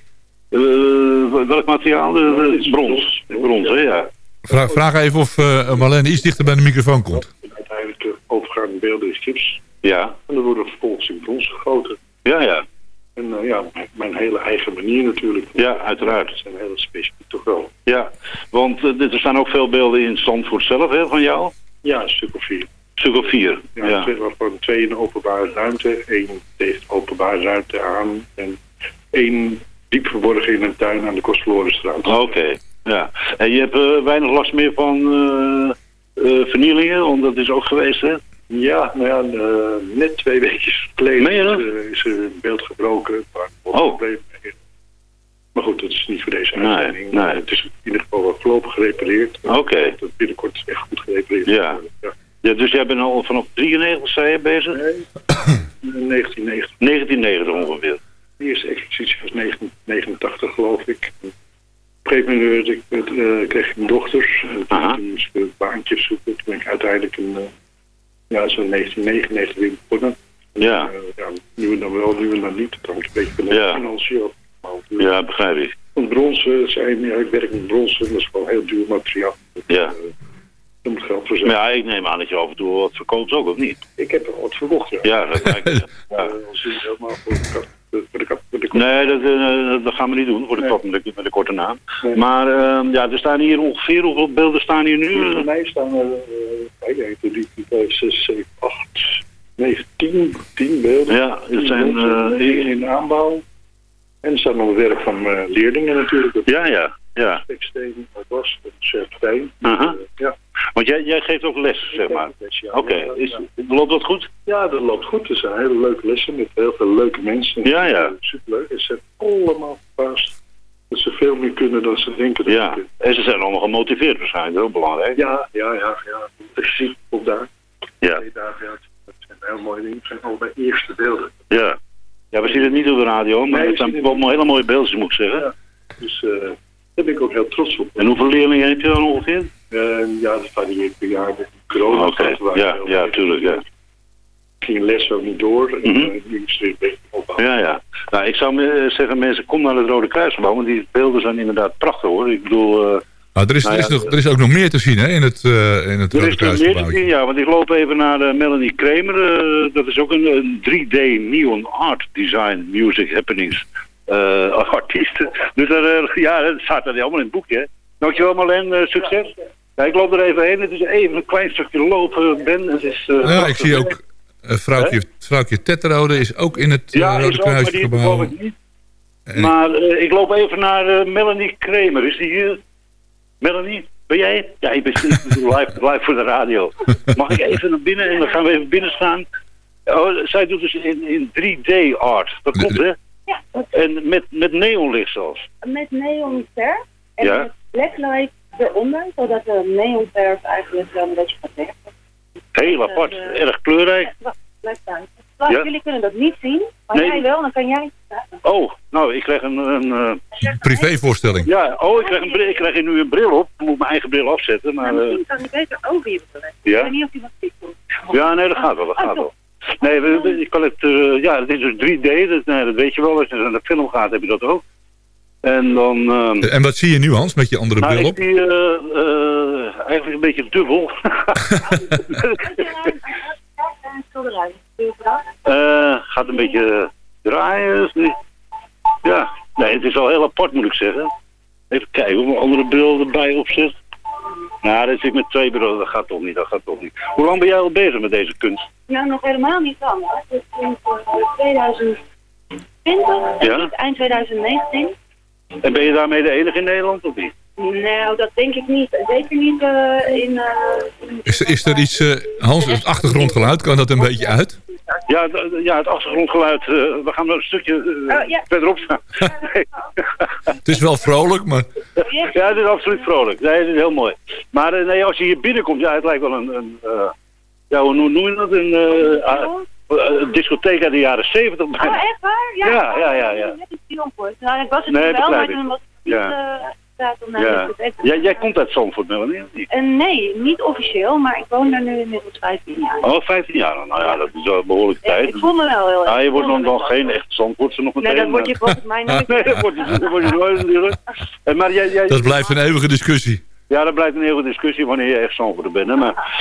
welk materiaal? brons. Brons, brons hè, ja. Vraag, vraag even of Marlene iets dichter bij de microfoon komt. Uiteindelijk overgaande beelden is gips. Ja. En dan worden vervolgens in brons gegoten. Ja, ja. En uh, ja, mijn hele eigen manier natuurlijk. Ja, uiteraard. Dat zijn hele specifiek toch wel. Ja, want uh, er staan ook veel beelden in Zandvoort zelf, hè, van jou? Ja, een stuk of vier. stuk of vier, ja. ja. Twee, in de openbare ruimte, één tegen openbare ruimte aan en één diep verborgen in een tuin aan de Kostverlorenstraat. Oké, okay. ja. En je hebt uh, weinig last meer van vernielingen, want dat is ook geweest, hè? Ja, nou ja, uh, net twee weken geleden uh, is er een beeld gebroken. Maar, oh. maar goed, dat is niet voor deze nee, uitzending. Nee. Het is in ieder geval wel voorlopig gerepareerd. Oké. Okay. Dat binnenkort echt goed gerepareerd ja. ja. ja. dus jij bent al vanaf 93 zei je bezig? Nee, 1990. 1990 ongeveer. De eerste expositie was 1989 geloof ik. Op een gegeven moment ik, uh, kreeg ik een dochter. En toen moest ik een baantje zoeken. Toen ben ik uiteindelijk een ja, zo'n 1999 weer begonnen. Ja. Uh, ja. Nu en dan wel, nu en dan niet. Hangt een beetje van de ja. financiën. Ja, begrijp ik. Want bronzen zijn, ja, ik werk met bronzen, dat is wel heel duur materiaal. Ja. Uh, er moet geld voor zijn. Maar ja, ik neem aan dat je af en toe wat verkoopt ook, of niet? Ik heb wat verkocht, ja. Ja, dat lijkt me. ja. Als je helemaal voor de voor de voor de nee, dat, uh, dat gaan we niet doen, voor de nee. kat met de, korte naam. Nee. Maar uh, ja, er staan hier ongeveer, hoeveel beelden staan hier nu? Bij mij staan er, 3, 4, 5, 6, 7, 8, 9, 10, 10 beelden. Ja, het zijn... in, in aanbouw. En er staat nog een werk van uh, leerlingen natuurlijk. Ja, ja, ja. Speksteen, was, Serpentijn. Uh -huh. uh, ja. Want jij, jij geeft ook les, zeg maar. Ja. Oké, okay. ja, loopt dat goed? Ja, dat loopt goed. Er zijn hele leuke lessen met heel veel leuke mensen. Ja, ja. Superleuk. En ze zijn allemaal verbaasd dat ze veel meer kunnen dan ze denken. Dat ja, en ze zijn allemaal gemotiveerd waarschijnlijk, heel belangrijk. Ja, ja, ja. ja. Precies, op daar. Ja. Twee dagen, ja. Dat zijn heel mooie dingen. Het zijn allebei eerste beelden. Ja. Ja, we zien het niet op de radio, maar nee, het zijn wel hele mooie beelden, moet ik zeggen. Ja. Dus uh, daar ben ik ook heel trots op. En hoeveel leerlingen heb je dan ongeveer? Uh, ja, dat varieert per jaar. Met corona Oké, okay. ja, ja, tuurlijk, ja. ging les ook niet door. Mm -hmm. uh. Ja, ja. Nou, ik zou me- zeggen, mensen, kom naar het Rode Kruisgebouw, want die beelden zijn inderdaad prachtig hoor. Ik bedoel... eh, Nou, er, is, Nou er, is nog, er is ook nog meer te zien hè, in het, uh, in het Er Rode is meer te Kruisgebouw. zien, ja, want ik loop even naar uh, Melanie Kramer. Uh, dat is ook een, een 3D Neon Art Design Music Happenings uh, artiest. Dus er, ja, dat staat er allemaal in het boekje. Dankjewel Marleen, succes. Ja, ik loop er even heen. Het is even een klein stukje lopen, Ben. Het is, Ja, ik zie ook uh, vrouwtje, vrouwtje Tetterode is ook in het Ja, Rode geloof ik niet. Maar ik loop even naar Melanie Kramer. Is die hier? Melanie? Ben jij? Ja, ik ben live, live voor de radio. Mag ik even naar binnen en dan gaan we even binnen staan. Oh, zij doet dus in, in 3D art. Dat klopt, hè? Ja, En met, met neonlicht zelfs. met neonverf en Ja. met blacklight eronder, zodat de neonverf eigenlijk wel een beetje wordt. Heel apart. Eh, Erg kleurrijk. Blijf staan. Ja. Jullie kunnen dat niet zien, maar Nee. jij wel, dan kan jij Oh, nou, ik krijg een... een eh, Privévoorstelling. ja, oh, ik krijg, een bril, ik krijg hier nu een bril op. Ik moet mijn eigen bril afzetten. Maar, Maar eh, misschien kan je beter over je beleggen. Ja? Ik weet niet of je wat ziet. Ja, nee, dat gaat wel, dat gaat wel. Nee, we, we- ik kan het, eh, ja, het is dus 3D, dat, nee, dat weet je wel. Als je naar de film gaat, heb je dat ook. En dan... ehm, En wat zie je nu Hans, met je andere nou, bril ik op? zie eh, eh, eigenlijk een beetje dubbel. Schilderij. Gaat een beetje draaien. Ja, nee, het is wel heel apart moet ik zeggen. Even kijken of ik een andere bril erbij opzet. Nou, dat zit met twee brillen, dat gaat toch niet, dat gaat toch niet. Hoe lang ben jij al bezig met deze kunst? Nou, nog helemaal niet lang. Het is sinds eh, 2020, Ja? eind 2019. En ben je daarmee de enige in Nederland of niet? Nou, dat denk ik niet. Zeker niet eh, in... eh, Is, er- is er iets... eh, Hans, het achtergrondgeluid, kan dat een beetje uit? Ja, ja het achtergrondgeluid, eh, we gaan wel een stukje eh, Oh, ja. verderop staan. Het is wel vrolijk, maar... Ja, het is absoluut vrolijk. Nee, het is heel mooi. Maar eh, nee, als je hier binnenkomt, ja, het lijkt wel een... een eh, ja, hoe noem je dat? Een eh, ah, een discotheek uit de jaren zeventig. Oh, echt waar? Ja, Ja, ja, ja, ja. Zandvoort. Nou, ik was het Nee, wel, maar toen was het niet Ja. Staat om naar Ja. te Jij, komt uit Zandvoort, Melanie, of niet? Eh, nee, niet officieel, maar ik woon daar nu inmiddels 15 jaar. Oh, 15 jaar. dan. Nou ja, dat is wel een behoorlijke tijd. Ik voel me wel heel erg. Ja, je wordt dan wel. geen echt Zandvoortse nog meteen. Nee, dat word je eh. volgens mij nooit. nee, dat word je, dat word je nooit natuurlijk. Eh, Maar jij, jij, Dat blijft een eeuwige discussie. Ja, dat blijft een hele discussie wanneer je echt Zandvoorter bent. Hè? Maar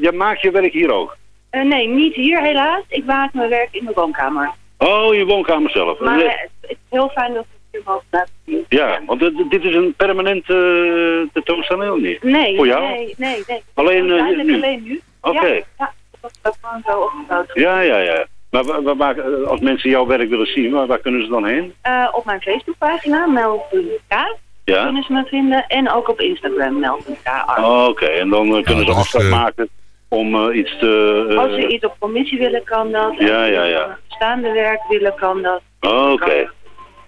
jij maakt je werk hier ook? Eh, nee, niet hier helaas. Ik maak mijn werk in mijn woonkamer. Oh, in je woonkamer zelf. Maar het, is heel fijn dat mogen laten zien. ja, want dit, dit is een permanent uh, tentoonstelling niet? Nee, Voor jou? nee, nee. nee. Alleen, eh, nu? alleen nu. Oké. Ja, ja, dat is gewoon zo opgebouwd. Ja, ja, ja. Maar wa- wa- waar, eh, als mensen jouw werk willen zien, waar, waar kunnen ze dan heen? Eh, op mijn Facebookpagina, Mel.k, Ja? kunnen ze me vinden. En ook op Instagram, Mel.k. Oh, Oké, en dan eh, kunnen ze is, afspraak eh, maken om eh, iets te... eh, Als ze iets op commissie willen, kan dat. Ja, Als ze ja, ja. iets Bestaande werk willen, kan dat. Oké.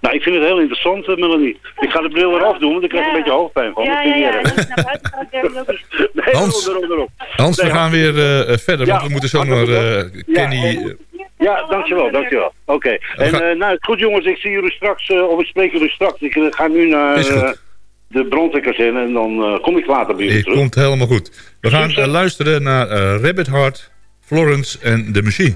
Nou, ik vind het heel interessant, eh, Melanie. Ik ga de bril eraf doen, want ik krijg Ja. een beetje hoofdpijn van. Ja, ja, ja. naar buiten gaat, het ook niet. Nee, Hans. erop, erop, erop. Hans, we gaan weer eh, eh, verder, want Ja, we moeten zo naar eh, Ja, Kenny... en- Ja, dankjewel, dankjewel. Oké. En eh, nou, goed jongens, ik zie jullie straks, of ik spreek jullie straks. Ik ga nu naar de brandweerkazerne en dan eh, kom ik later bij jullie Het terug. komt helemaal goed. We gaan luisteren naar Rabbit Heart, Florence en The Machine.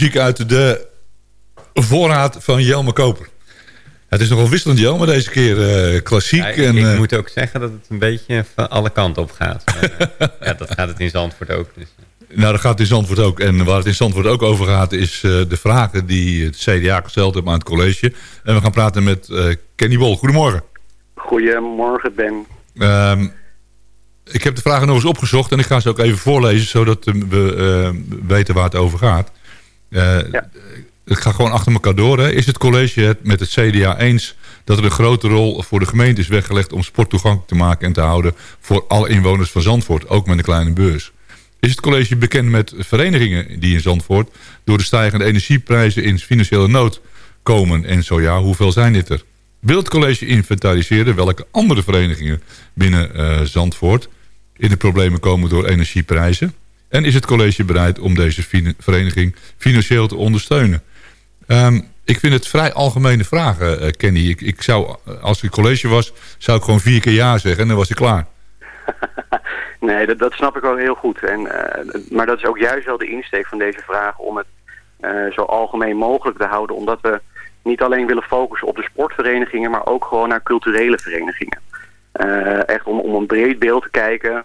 Muziek uit de voorraad van Jelme Koper. Het is nogal wisselend, Jelme, deze keer eh, klassiek. Ja, ik, en, ik eh, moet ook zeggen dat het een beetje van alle kanten op gaat. Maar, eh, ja, dat gaat het in Zandvoort ook. Dus. Nou, dat gaat het in Zandvoort ook. En waar het in Zandvoort ook over gaat... is eh, de vragen die het CDA gesteld heeft aan het college. En we gaan praten met eh, Kenny Bol. Goedemorgen. Goedemorgen, Ben. Ehm, ik heb de vragen nog eens opgezocht... en ik ga ze ook even voorlezen... zodat we eh, weten waar het over gaat. Eh, Ik ga gewoon achter elkaar door. Hè. Is het college het met het CDA eens... dat er een grote rol voor de gemeente is weggelegd... om sport toegankelijk te maken en te houden... voor alle inwoners van Zandvoort, ook met een kleine beurs? Is het college bekend met verenigingen die in Zandvoort... door de stijgende energieprijzen in financiële nood komen? En zo ja, hoeveel zijn dit er? Wil het college inventariseren welke andere verenigingen binnen eh, Zandvoort... in de problemen komen door energieprijzen? En is het college bereid om deze vereniging financieel te ondersteunen? Ehm, ik vind het vrij algemene vragen, eh, Kenny. Ik, ik zou, als ik college was, zou ik gewoon vier keer ja zeggen en dan was ik klaar. Nee, dat, dat snap ik ook heel goed. En, eh, maar dat is ook juist wel de insteek van deze vraag om het eh, zo algemeen mogelijk te houden. Omdat we niet alleen willen focussen op de sportverenigingen, maar ook gewoon naar culturele verenigingen. Echt om, om een breed beeld te kijken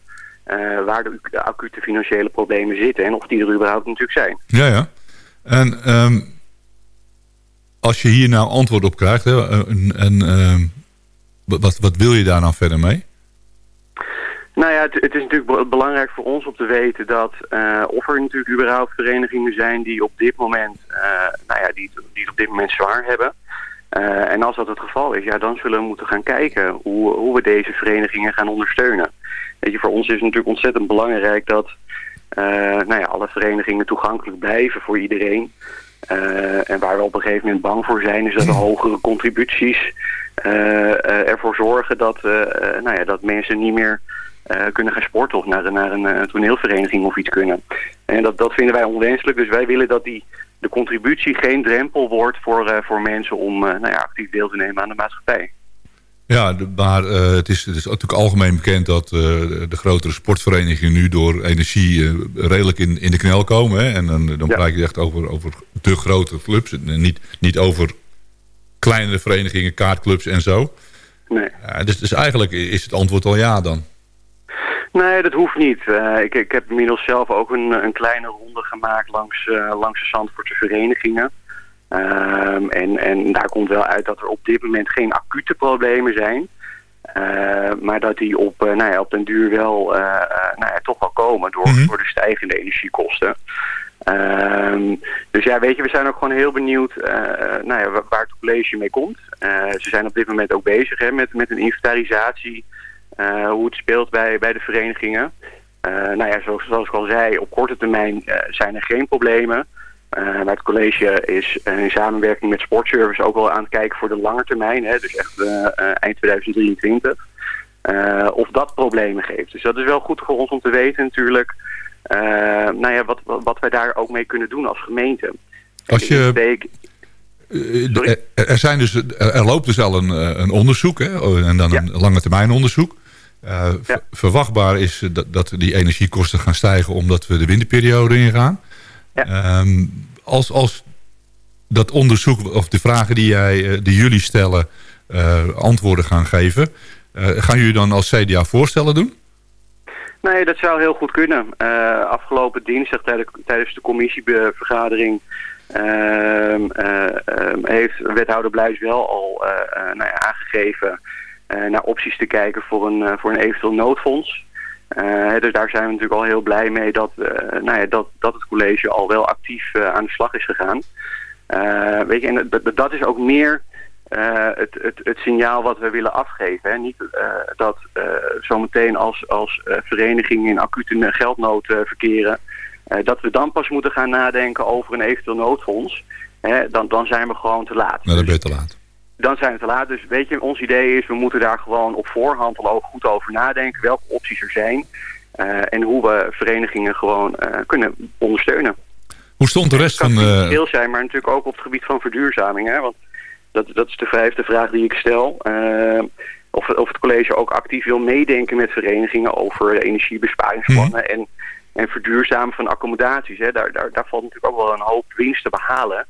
waar de, de acute financiële problemen zitten en of die er überhaupt natuurlijk zijn. Ja, ja. En ehm, als je hier nou antwoord op krijgt, hè, en, en, ehm, wat, wat wil je daar nou verder mee? Nou ja, het, het is natuurlijk be- belangrijk voor ons om te weten dat eh, of er natuurlijk überhaupt verenigingen zijn die op dit moment, eh, nou ja, die, die het op dit moment zwaar hebben. Eh, en als dat het geval is, ja, dan zullen we moeten gaan kijken hoe, hoe we deze verenigingen gaan ondersteunen. Weet je, voor ons is het natuurlijk ontzettend belangrijk dat eh, nou ja, alle verenigingen toegankelijk blijven voor iedereen. Eh, en waar we op een gegeven moment bang voor zijn, is dat de hogere contributies eh, ervoor zorgen dat, nou ja, dat mensen niet meer kunnen gaan sporten of naar, een- naar een toneelvereniging of iets kunnen. En dat, dat vinden wij onwenselijk, dus wij willen dat die, de contributie geen drempel wordt voor, voor mensen om nou ja, actief deel te nemen aan de maatschappij. Ja, maar eh, het, is, het is natuurlijk algemeen bekend dat eh, de grotere sportverenigingen nu door energie eh, redelijk in, in de knel komen. Hè? En dan, dan praat je echt over, over de grote clubs. En niet, niet over kleinere verenigingen, kaartclubs en zo. Nee. Dus, dus eigenlijk is het antwoord al ja dan. Nee, dat hoeft niet. Ik, ik heb inmiddels zelf ook een, een kleine ronde gemaakt langs, langs de Zandvoortse verenigingen. Ehm, en, en daar komt wel uit dat er op dit moment geen acute problemen zijn. Eh, maar dat die op, eh, nou ja, op den duur wel eh, eh, nou ja, toch wel komen door, door de stijgende energiekosten. Ehm, dus ja, weet je, we zijn ook gewoon heel benieuwd nou ja, wa- waar het college mee komt. Ze zijn op dit moment ook bezig hè, met, met een inventarisatie hoe het speelt bij, bij de verenigingen. Nou ja, zoals, zoals ik al zei, op korte termijn zijn er geen problemen. Eh, maar het college is eh, in samenwerking met Sportservice ook wel aan het kijken voor de lange termijn. Hè, dus echt eh, eh, eind 2023. eh, of dat problemen geeft. Dus dat is wel goed voor ons om te weten natuurlijk. eh, nou ja, wat, wat wij daar ook mee kunnen doen als gemeente. Als je, eh, er, er zijn dus, er, loopt dus al een, eh, een onderzoek, hè, oh, en dan een lange termijn onderzoek. Eh, ver- Verwachtbaar is eh, dat, dat die energiekosten gaan stijgen omdat we de winterperiode ingaan. Ehm, als, als dat onderzoek of de vragen die, jij, eh, die jullie stellen eh, antwoorden gaan geven, eh, gaan jullie dan als CDA voorstellen doen? Nee, dat zou heel goed kunnen. Afgelopen dinsdag tijdens, de commissievergadering ehm, eh, ehm, heeft wethouder Bluis wel al nou ja, aangegeven naar opties te kijken voor een, voor een eventueel noodfonds. Eh, dus daar zijn we natuurlijk al heel blij mee dat, eh, nou ja, dat, dat het college al wel actief eh, aan de slag is gegaan. Weet je, en dat, is ook meer het, het, het signaal wat we willen afgeven. Hè. Niet dat zometeen als, als verenigingen in acute geldnood verkeren... dat we dan pas moeten gaan nadenken over een eventueel noodfonds. Hè, dan, dan zijn we gewoon te laat. Nou, dan ben je te laat. Dan zijn we te laat. Dus weet je, ons idee is, we moeten daar gewoon op voorhand al goed over nadenken. Welke opties er zijn. eh, en hoe we verenigingen gewoon eh, kunnen ondersteunen. Hoe stond de rest van... Het kan eh, financieel zijn, maar natuurlijk ook op het gebied van verduurzaming. Hè? Want dat, dat is de vijfde vraag die ik stel. Of, of het college ook actief wil meedenken met verenigingen over energiebesparingsplannen. En en verduurzamen van accommodaties. Hè. Daar, daar, daar valt natuurlijk ook wel een hoop winst te behalen.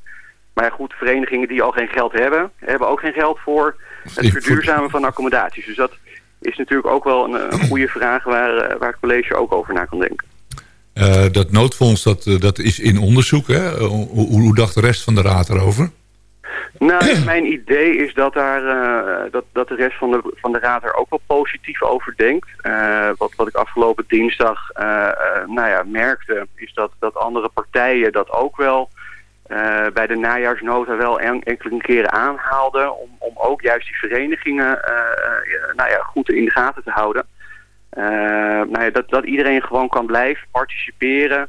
Maar ja, goed, verenigingen die al geen geld hebben, hebben ook geen geld voor het verduurzamen van accommodaties. Dus dat is natuurlijk ook wel een, een goede vraag waar, eh, waar het college ook over na kan denken. Eh, dat noodfonds dat, eh, dat is in onderzoek. Hè? Hoe, hoe dacht de rest van de raad erover? Nou, mijn idee is dat, daar, dat, dat de rest van de, van de raad er ook wel positief over denkt. Wat, wat ik afgelopen dinsdag nou ja, merkte, is dat, dat andere partijen dat ook wel eh, bij de najaarsnota wel en, enkele keren aanhaalden. Om, om ook juist die verenigingen eh, eh, nou ja, goed in de gaten te houden. Nou ja, dat, dat iedereen gewoon kan blijven participeren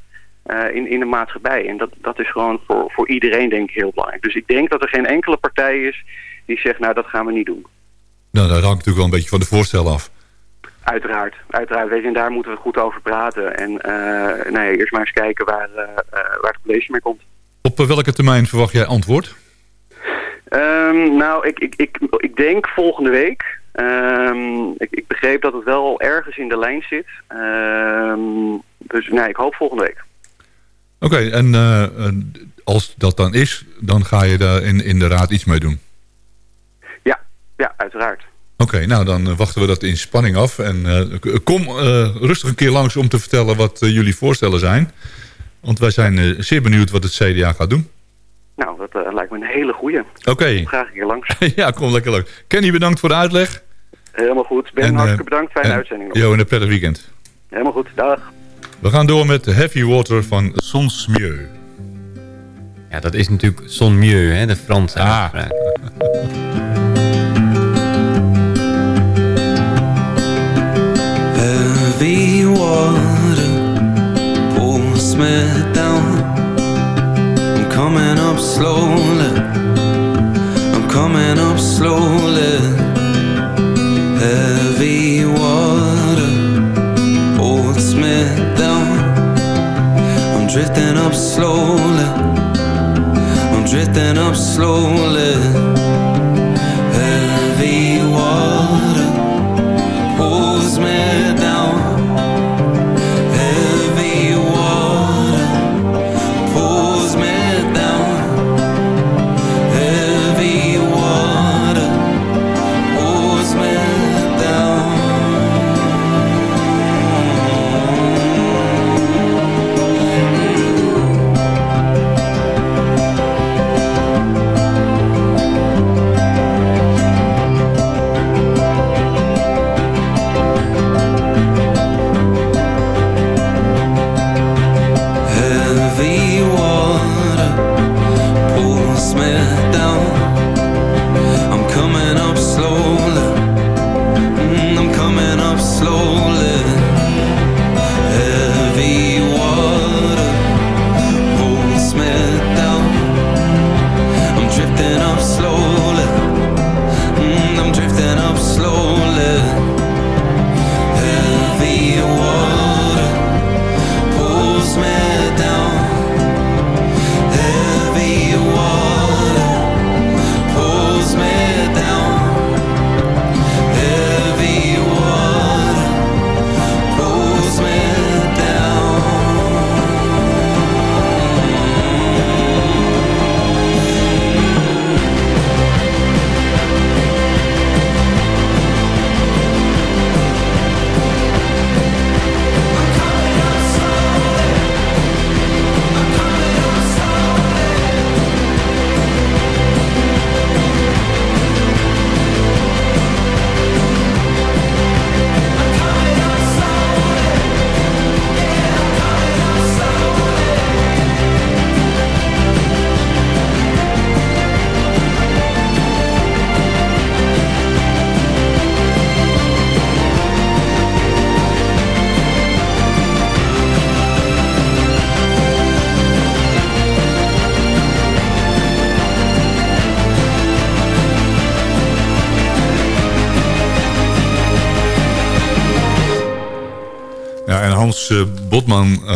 in, in de maatschappij. En dat, dat is gewoon voor, voor iedereen denk ik heel belangrijk. Dus ik denk dat er geen enkele partij is die zegt, nou dat gaan we niet doen. Nou, dat hangt natuurlijk wel een beetje van de voorstel af. Uiteraard, uiteraard. Weet je, en daar moeten we goed over praten. En nou ja, eerst maar eens kijken waar, waar het college mee komt. Op eh, welke termijn verwacht jij antwoord? Ehm, nou, ik, ik, ik, ik denk volgende week. Ehm, ik, ik begreep dat het wel ergens in de lijn zit. Ehm, dus nee, ik hoop volgende week. Oké, en eh, eh, als dat dan is, dan ga je daar in, in de raad iets mee doen? Ja, ja, uiteraard. Oké, nou dan wachten we dat in spanning af. En kom rustig een keer langs om te vertellen wat jullie voorstellen zijn. Want wij zijn eh, zeer benieuwd wat het CDA gaat doen. Nou, dat eh, lijkt me een hele goeie. Oké. Graag keer langs. ja, kom lekker leuk. Kenny, bedankt voor de uitleg. Helemaal goed. Ben, En, eh, hartstikke bedankt. Fijne en- uitzending nog. Jo, en een prettig weekend. Helemaal goed. Dag. We gaan door met Heavy Water van Sons Mieux. Ja, dat is natuurlijk son mieux, hè, de Franse Ah. Heavy water pulls me down. I'm coming up slowly. I'm coming up slowly. Heavy water pulls me down. I'm drifting up slowly. I'm drifting up slowly.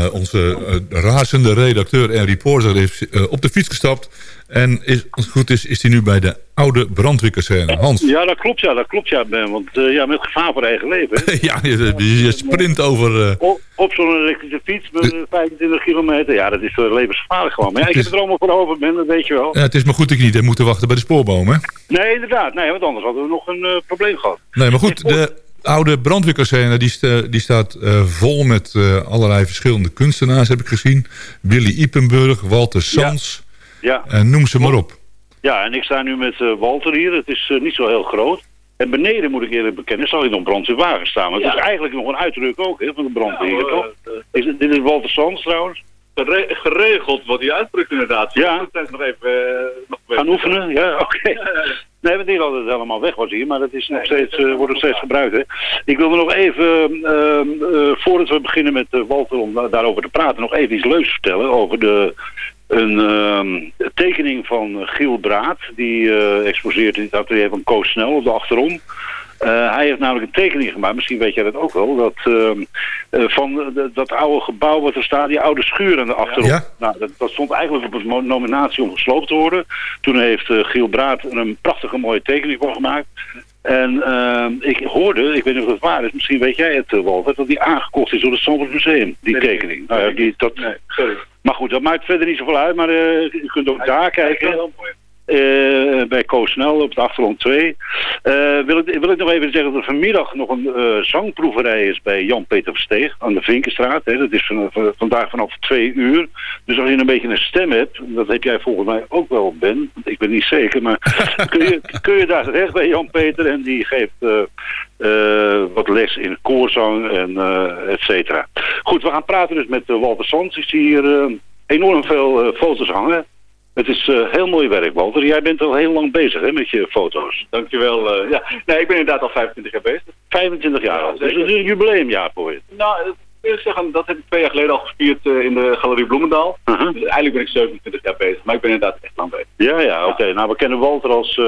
Eh, onze eh, razende redacteur en reporter, is eh, op de fiets gestapt. En is, als het goed is, is hij nu bij de oude brandweerkazerne. Hans. Ja, dat klopt, ja, dat klopt, ja, Ben. Want ja, met gevaar voor eigen leven. ja, je, je sprint over... op, op zo'n elektrische fiets met eh, 25 kilometer. Ja, dat is levensgevaarlijk gewoon. Maar ja, ik heb het er allemaal voor over, Ben, dat weet je wel. ja, het is maar goed dat ik niet heb moeten wachten bij de spoorboom, hè? Nee, inderdaad. Nee, want anders hadden we nog een probleem gehad. Nee, maar goed, de oude brandweerkazerne die, sta- die staat eh, vol met eh, allerlei verschillende kunstenaars, heb ik gezien. Willy Ipenburg, Walter Sans, Ja. en noem ze maar op. Ja, en ik sta nu met eh, Walter hier. Het is eh, niet zo heel groot. En beneden, moet ik eerlijk bekennen, zal hier nog brandweerwagen staan. Maar het is eigenlijk nog een uitdruk ook hè, van de brandweer, toch? Is dit is Walter Sans trouwens. Geregeld wordt die uitdruk inderdaad. Ja. Ik nog even eh, nog Gaan oefenen? Ja, oké. Nee, we denken dat het helemaal weg was hier, maar dat is nog steeds, eh, wordt nog steeds gebruikt. Hè. Ik wilde nog even, ehm, eh, voordat we beginnen met Walter om da- daarover te praten, nog even iets leuks vertellen over de, een ehm, tekening van Giel Braat. Die exposeert in het atelier van Koos Snel op de achterom. Eh, hij heeft namelijk een tekening gemaakt, misschien weet jij dat ook wel, dat, ehm, eh, van de- dat oude gebouw wat er staat, die oude schuur aan de achterop. Ja. Nou, dat, dat stond eigenlijk op een nominatie om gesloopt te worden. Toen heeft eh, Giel Braat er een prachtige mooie tekening van gemaakt. En ehm, ik hoorde, ik weet niet of het waar is, misschien weet jij het uh, Walter, dat die aangekocht is door het Zandvoort Museum, die tekening. Nou ja, die, dat, sorry. Maar goed, dat maakt verder niet zoveel uit, maar eh, je kunt ook daar kijken. Heel mooi. Eh, bij Koos Snel op de achtergrond 2. Eh, wil, ik, wil ik nog even zeggen dat er vanmiddag nog een eh, zangproeverij is bij Jan-Peter Versteeg aan de Vinkenstraat. Hè. Dat is van, van- vandaag vanaf twee uur. Dus als je een beetje een stem hebt, dat heb jij volgens mij ook wel, Ben. Ik ben niet zeker, maar kun, je, kun je daar terecht bij Jan-Peter en die geeft wat les in koorzang en et cetera. Goed, we gaan praten dus met Walter Sands. Ik zie hier enorm veel foto's hangen. Het is eh, heel mooi werk, Walter. Jij bent al heel lang bezig hè, met je foto's. Dankjewel. eh, ja. Nee, ik ben inderdaad al 25 jaar bezig. 25 jaar al. Dus zeker. het is een jubileumjaar voor je. Nou, ik zeggen, dat heb ik twee jaar geleden al gevierd eh, in de Galerie Bloemendaal. Uh-huh. Dus eigenlijk ben ik 27 jaar bezig, maar ik ben inderdaad echt lang bezig. Ja, ja, oké. Nou, we kennen Walter als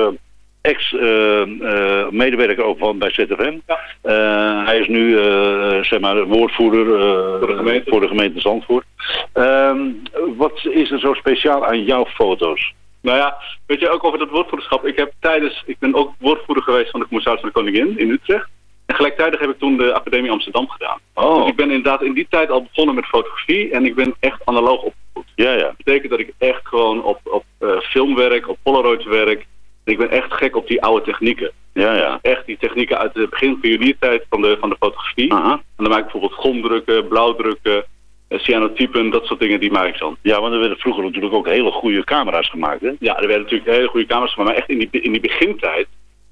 ex-medewerker ook van bij ZFM. Eh, hij is nu, eh, zeg maar, woordvoerder eh, Voor de gemeente. voor de gemeente Zandvoort. Ehm, wat is er zo speciaal aan jouw foto's? Nou ja, weet je ook over dat woordvoerderschap. Ik heb tijdens, ik ben ook woordvoerder geweest van de commissaris van de Koningin in Utrecht. En gelijktijdig heb ik toen de Academie Amsterdam gedaan. Oh. Dus ik ben inderdaad in die tijd al begonnen met fotografie en ik ben echt analoog opgevoed. Ja, ja. Dat betekent dat ik echt gewoon op, op eh, filmwerk, op Polaroid werk. Ik ben echt gek op die oude technieken. Ja, ja. Echt die technieken uit de begin pioniertijd van de, van de fotografie. En dan maak ik bijvoorbeeld gomdrukken, blauwdrukken, eh, cyanotypen, dat soort dingen, die maak ik dan. Ja, want er werden vroeger natuurlijk ook hele goede camera's gemaakt, hè? Ja, er werden natuurlijk hele goede camera's gemaakt, maar echt in die, in die begintijd.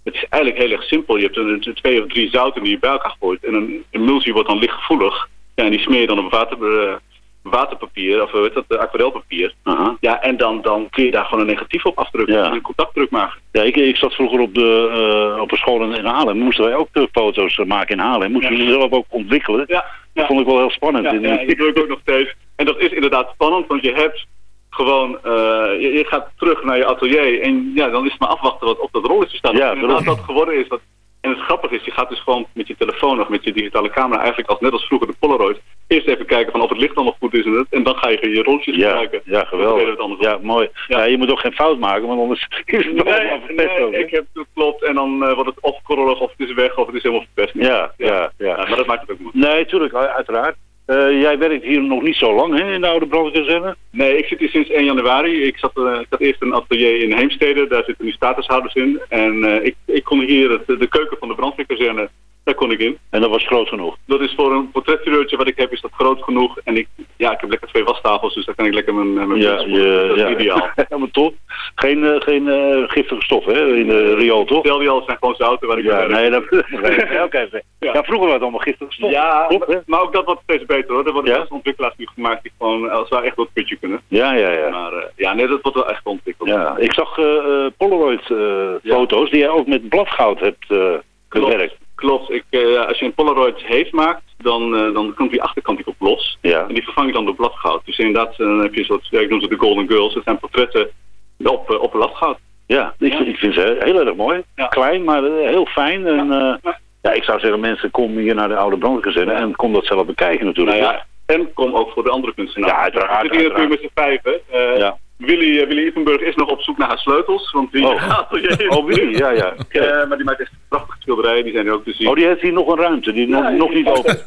Het is eigenlijk heel erg simpel. Je hebt een, een twee of drie zouten die je bij elkaar gooit. En een emulsie wordt dan lichtgevoelig. Ja, en die smeer je dan op water, eh, waterpapier, of weet dat, eh, aquarelpapier. Ja, en dan, dan kun je daar gewoon een negatief op afdrukken. Ja. En een contactdruk maken. Ja, ik, ik zat vroeger op, de, eh, op een school in, in Haarlem. Moesten wij ook de foto's eh, maken in Haarlem. Moesten we ze zelf ook ontwikkelen. Ja, Dat vond ik wel heel spannend. Ja, ja, dat doe ik ook nog steeds. En dat is inderdaad spannend, want je hebt gewoon, eh, je, je gaat terug naar je atelier en ja, dan is het maar afwachten wat op dat rolletje staat. Ja, inderdaad wat geworden is. Dat, en het grappige is, je gaat dus gewoon met je telefoon of met je digitale camera eigenlijk als net als vroeger de Polaroid. Eerst even kijken van of het licht allemaal goed is en, dan ga je je rolletjes ja, gebruiken. ja, geweldig. Ja, mooi. Ja. je moet ook geen fout maken, want anders is het nog allemaal Nee, ook, ik heb het klopt en dan eh, wordt het of korrelig of het is weg of het is helemaal verpest. Ja, ja, ja. maar dat maakt het ook moeilijk. Nee, tuurlijk, uiteraard. Eh, jij werkt hier nog niet zo lang, hè, in de oude brandweerkazerne? Nee, ik zit hier sinds 1 januari. Ik, zat, eh, ik had eerst een atelier in Heemstede, daar zitten nu statushouders in. En ik, ik kon hier het, de keuken van de brandweerkazerne, daar kon ik in. En dat was groot genoeg? Dat is voor een portretfiguurtje wat ik heb, is dat groot genoeg. En ik, ja, ik heb lekker twee wastafels, dus daar kan ik lekker mijn, eh, mijn Ja, je, dat is ja. ideaal. Helemaal top. Geen, eh, geen eh, giftige stof, hè, in de riool, toch? Stelriolen zijn gewoon zouten waar ik Ja, nee, dat... ja, oké. ja. vroeger was het allemaal giftige stof. Ja, maar, ook dat wordt steeds beter hoor. Er worden zelfs ontwikkelaars nu gemaakt die gewoon als waar echt wat putje kunnen. Ja, ja, ja. Maar ja, nee, dat wordt wel echt ontwikkeld. Ja, ik zag eh, Polaroid-foto's die jij ook met bladgoud hebt gewerkt. Klopt. Ik, eh, als je een Polaroid heet maakt, dan, eh, dan komt die achterkant die op los. Ja. En die vervang je dan door bladgoud. Dus inderdaad, eh, dan heb je soort, ja, ik noem ze de Golden Girls. Dat zijn portretten op, op bladgoud. Ja, ik, vind- ik vind ze heel erg mooi. Klein, maar heel fijn. En, ja, ik zou zeggen, mensen, kom hier naar de oude brandweerkazerne en kom dat zelf bekijken natuurlijk. Nou ja, en kom ook voor de andere kunstenaars. Ja, uiteraard, We zitten hier natuurlijk met z'n vijven. Ja. Willy, eh, Willy is nog op zoek naar haar sleutels. Want die Oh. atelier is Oh, Willy, ja, ja. Eh, maar die maakt echt prachtige schilderijen, die zijn er ook te zien. Oh, die heeft hier nog een ruimte, die nog, Ja, nog niet open.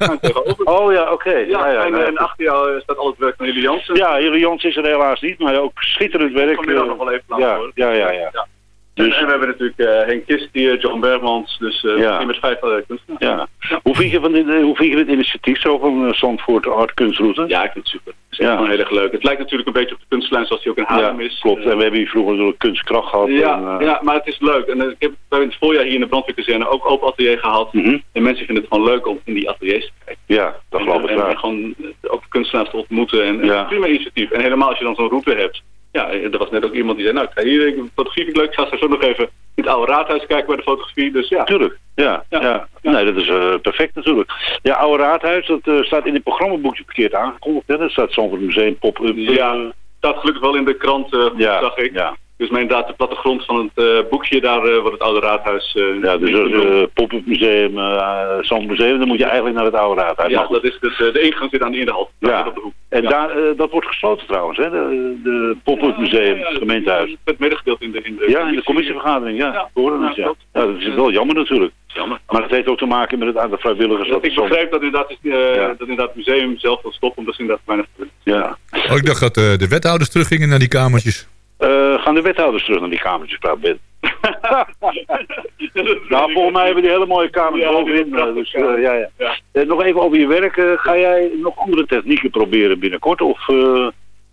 Oh ja, oké. Ja, Ja, ja, en, nou achter jou eh, staat al het werk van Hilly Jansen. Ja, Hilly Jans is er helaas niet, maar ook schitterend werk. Vanmiddag nog wel even langs ja, hoor. ja, ja, ja. Dus- en we hebben natuurlijk eh, Henk Kist hier, John Bergmans, dus Ja. ja. met vijf uh, kunstenaars. Ja. Hoe, vind je van dit, hoe vind je dit initiatief zo van uh, Zandvoort Art Kunstroute? Ja, ik vind het super. Het is echt gewoon heel erg leuk. Het lijkt natuurlijk een beetje op de kunstlijn zoals die ook in Haarlem Ja, is. klopt. En we hebben hier vroeger door kunstkracht gehad. Ja, en, ja, maar het is leuk. En ik heb we hebben in het voorjaar hier in de brandweerkazerne ook open atelier gehad. Mhm. En mensen vinden het gewoon leuk om in die ateliers te kijken. ja, dat geloof ik en, en gewoon ook kunstenaars te ontmoeten. En, Ja. prima initiatief. En helemaal als je dan zo'n route hebt. Ja, er was net ook iemand die zei, nou, ik ga hier, ik- fotografie vind ik leuk. Ik ga straks ook nog even in het oude raadhuis kijken bij de fotografie. Dus ja. Tuurlijk, ja. ja. Nee, dat is eh, perfect natuurlijk. Ja, Oude Raadhuis, dat eh, staat in het programmaboekje verkeerd aangekondigd. Hè? Dat staat Zandvoort Museum pop-up. Ja, staat gelukkig wel in de krant, Ja, zag ik. ja. Dus maar inderdaad, de plattegrond van het eh, boekje, daar eh, wordt het oude raadhuis... eh, Ja, dus het pop-up museum, eh Zandvoort Museum, dan moet je eigenlijk naar het Oude Raadhuis. ja, dat is dus, eh, de ingang zit aan de inhal. Ja. op de hoek. En Ja. daar, eh, dat wordt gesloten trouwens, hè? De, de pop-up museum, het gemeentehuis. Het medegedeeld in de... In de Ja, in de commissievergadering, ja. Het, ja. ja, dat is wel jammer natuurlijk. Jammer. Maar dat heeft ook te maken met het aantal vrijwilligers. Dat Ik het begrijp dat inderdaad, is, eh, dat inderdaad het museum zelf wil stoppen, omdat ze inderdaad weinig Ja. Oh, ik dacht dat eh, de wethouders teruggingen naar die kamertjes. Eh, gaan de wethouders terug naar die kamertjes, praat Ben? nou, volgens mij hebben die hele mooie kamers bovenin. eh, dus, eh, ja, ja. Nog even over je werk. ga jij nog andere technieken proberen binnenkort? Of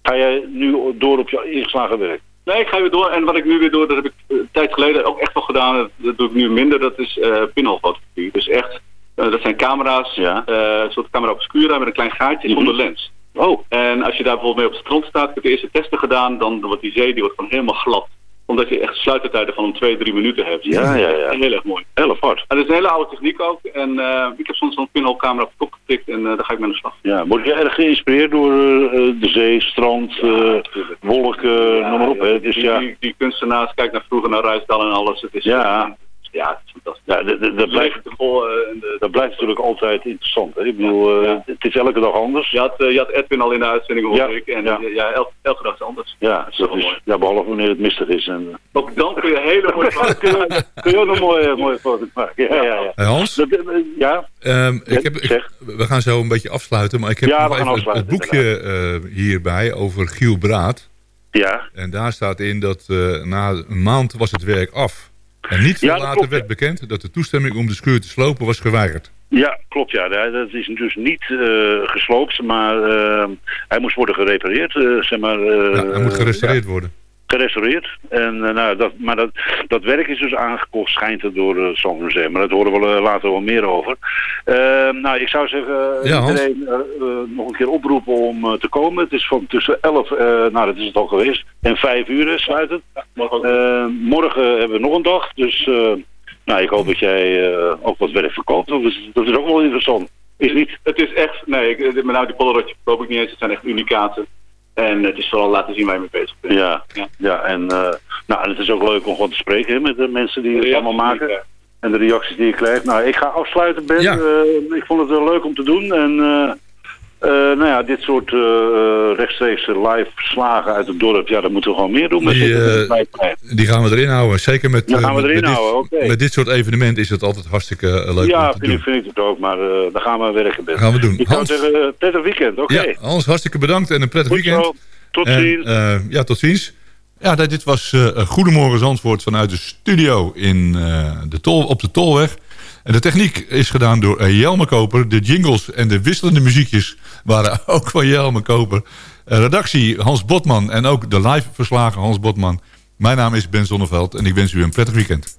ga jij nu door op je ingeslagen werk? Nee, ik ga weer door. En wat ik nu weer doe, dat heb ik een tijd geleden ook echt wel gedaan. Dat, doe ik nu minder. Dat is pinhole-fotografie. Dus echt, dat zijn camera's. Ja. een soort camera obscura met een klein gaatje Mhm. zonder lens. Oh. En als je daar bijvoorbeeld mee op het strand staat, ik heb de eerste testen gedaan, dan wordt die zee die wordt gewoon helemaal glad. Omdat je echt sluitertijden van om twee, drie minuten hebt. Ja, ja, ja. Heel erg mooi. Heel apart. En dat is een hele oude techniek ook. En eh, ik heb soms zo'n pinhole camera op de kop getikt en eh, daar ga ik mee aan de slag. Ja, word je erg geïnspireerd door eh, de zee, strand, wolken, noem maar op. Hè? Dus die, ja, die, die kunstenaars, kijk naar vroeger naar Ruisdal en alles. Het is, Ja. Ja, het is fantastisch. ja dat, dat, dat blijft, eh, dat natuurlijk altijd interessant. Hè? Ik bedoel, eh, het is elke dag anders. Je had, eh, je had Edwin al in de uitzending, hoorde Ja, ik. En ja. ja, ja elke, dag is anders. Ja, dat is, ja, behalve wanneer het mistig is. En, Ook dan kun je hele mooie foto's kun, je, kun je ook nog mooie, mooie foto's maken. Ja, ja, ja. Hey, Hans, Dat, eh, ja, ehm, ik heb, ik- we gaan zo een beetje afsluiten, maar ik heb Ja, nog even het, boekje eh, hierbij over Giel Braat. ja. En daar staat in dat eh, na een maand was het werk af. En niet veel Ja, later klopt, werd bekend dat de toestemming om de schuur te slopen was geweigerd. Ja, klopt. Ja. Dat is dus niet eh, gesloopt, maar eh, hij moest worden gerepareerd. eh, zeg maar, Ja, hij moet gerestaureerd worden. Gerestaureerd. En, eh, nou, dat, maar dat, dat werk is dus aangekocht, schijnt het door het uh, Museum. Maar daar horen we eh, later wel meer over. Eh, nou, ik zou zeggen, Ja, iedereen eh, eh, nog een keer oproepen om te komen. Het is van tussen 11, eh, nou dat is het al geweest, en 5 uur sluit het. Eh, morgen hebben we nog een dag, dus eh, nou, ik hoop dat jij eh, ook wat werk verkoopt. Dat is, dat is ook wel interessant. Is niet? Het is echt, nee, ik, met nou die polderotje verkoop ik niet eens. Het zijn echt unicaten. En het is vooral laten zien waar je mee bezig bent. Ja, ja. en, eh, nou, en het is ook leuk om gewoon te spreken met de mensen die het allemaal maken. En de reacties die je krijgt. Nou, ik ga afsluiten, Ben. Ja. Eh, ik vond het wel leuk om te doen. En eh, eh, nou ja, dit soort eh, rechtstreeks live verslagen uit het dorp, ja, dat moeten we gewoon meer doen. Met Die, eh, Wijkplein. Die gaan we erin houden. Zeker met, eh, gaan we met- erin met, houden, dit, met dit soort evenementen is het altijd hartstikke eh, leuk ja, om te vind ik, doen. vind ik het ook. Maar eh daar gaan we werken, Ben. Gaan we doen. Ik zou Hans. zeggen, eh, prettig weekend. Oké. Ja, Hans, hartstikke bedankt en een prettig Goed weekend. zo. Tot En, ziens. eh, ja, tot ziens. Ja, dit dit was eh, Goedemorgen Zandvoort vanuit de studio in, eh, de tol, op de Tolweg. De techniek is gedaan door eh, Jelme Koper. De jingles en de wisselende muziekjes waren ook van Jelme Koper. Eh, redactie Hans Botman en ook de live verslagen Hans Botman. Mijn naam is Ben Zonneveld en ik wens u een prettig weekend.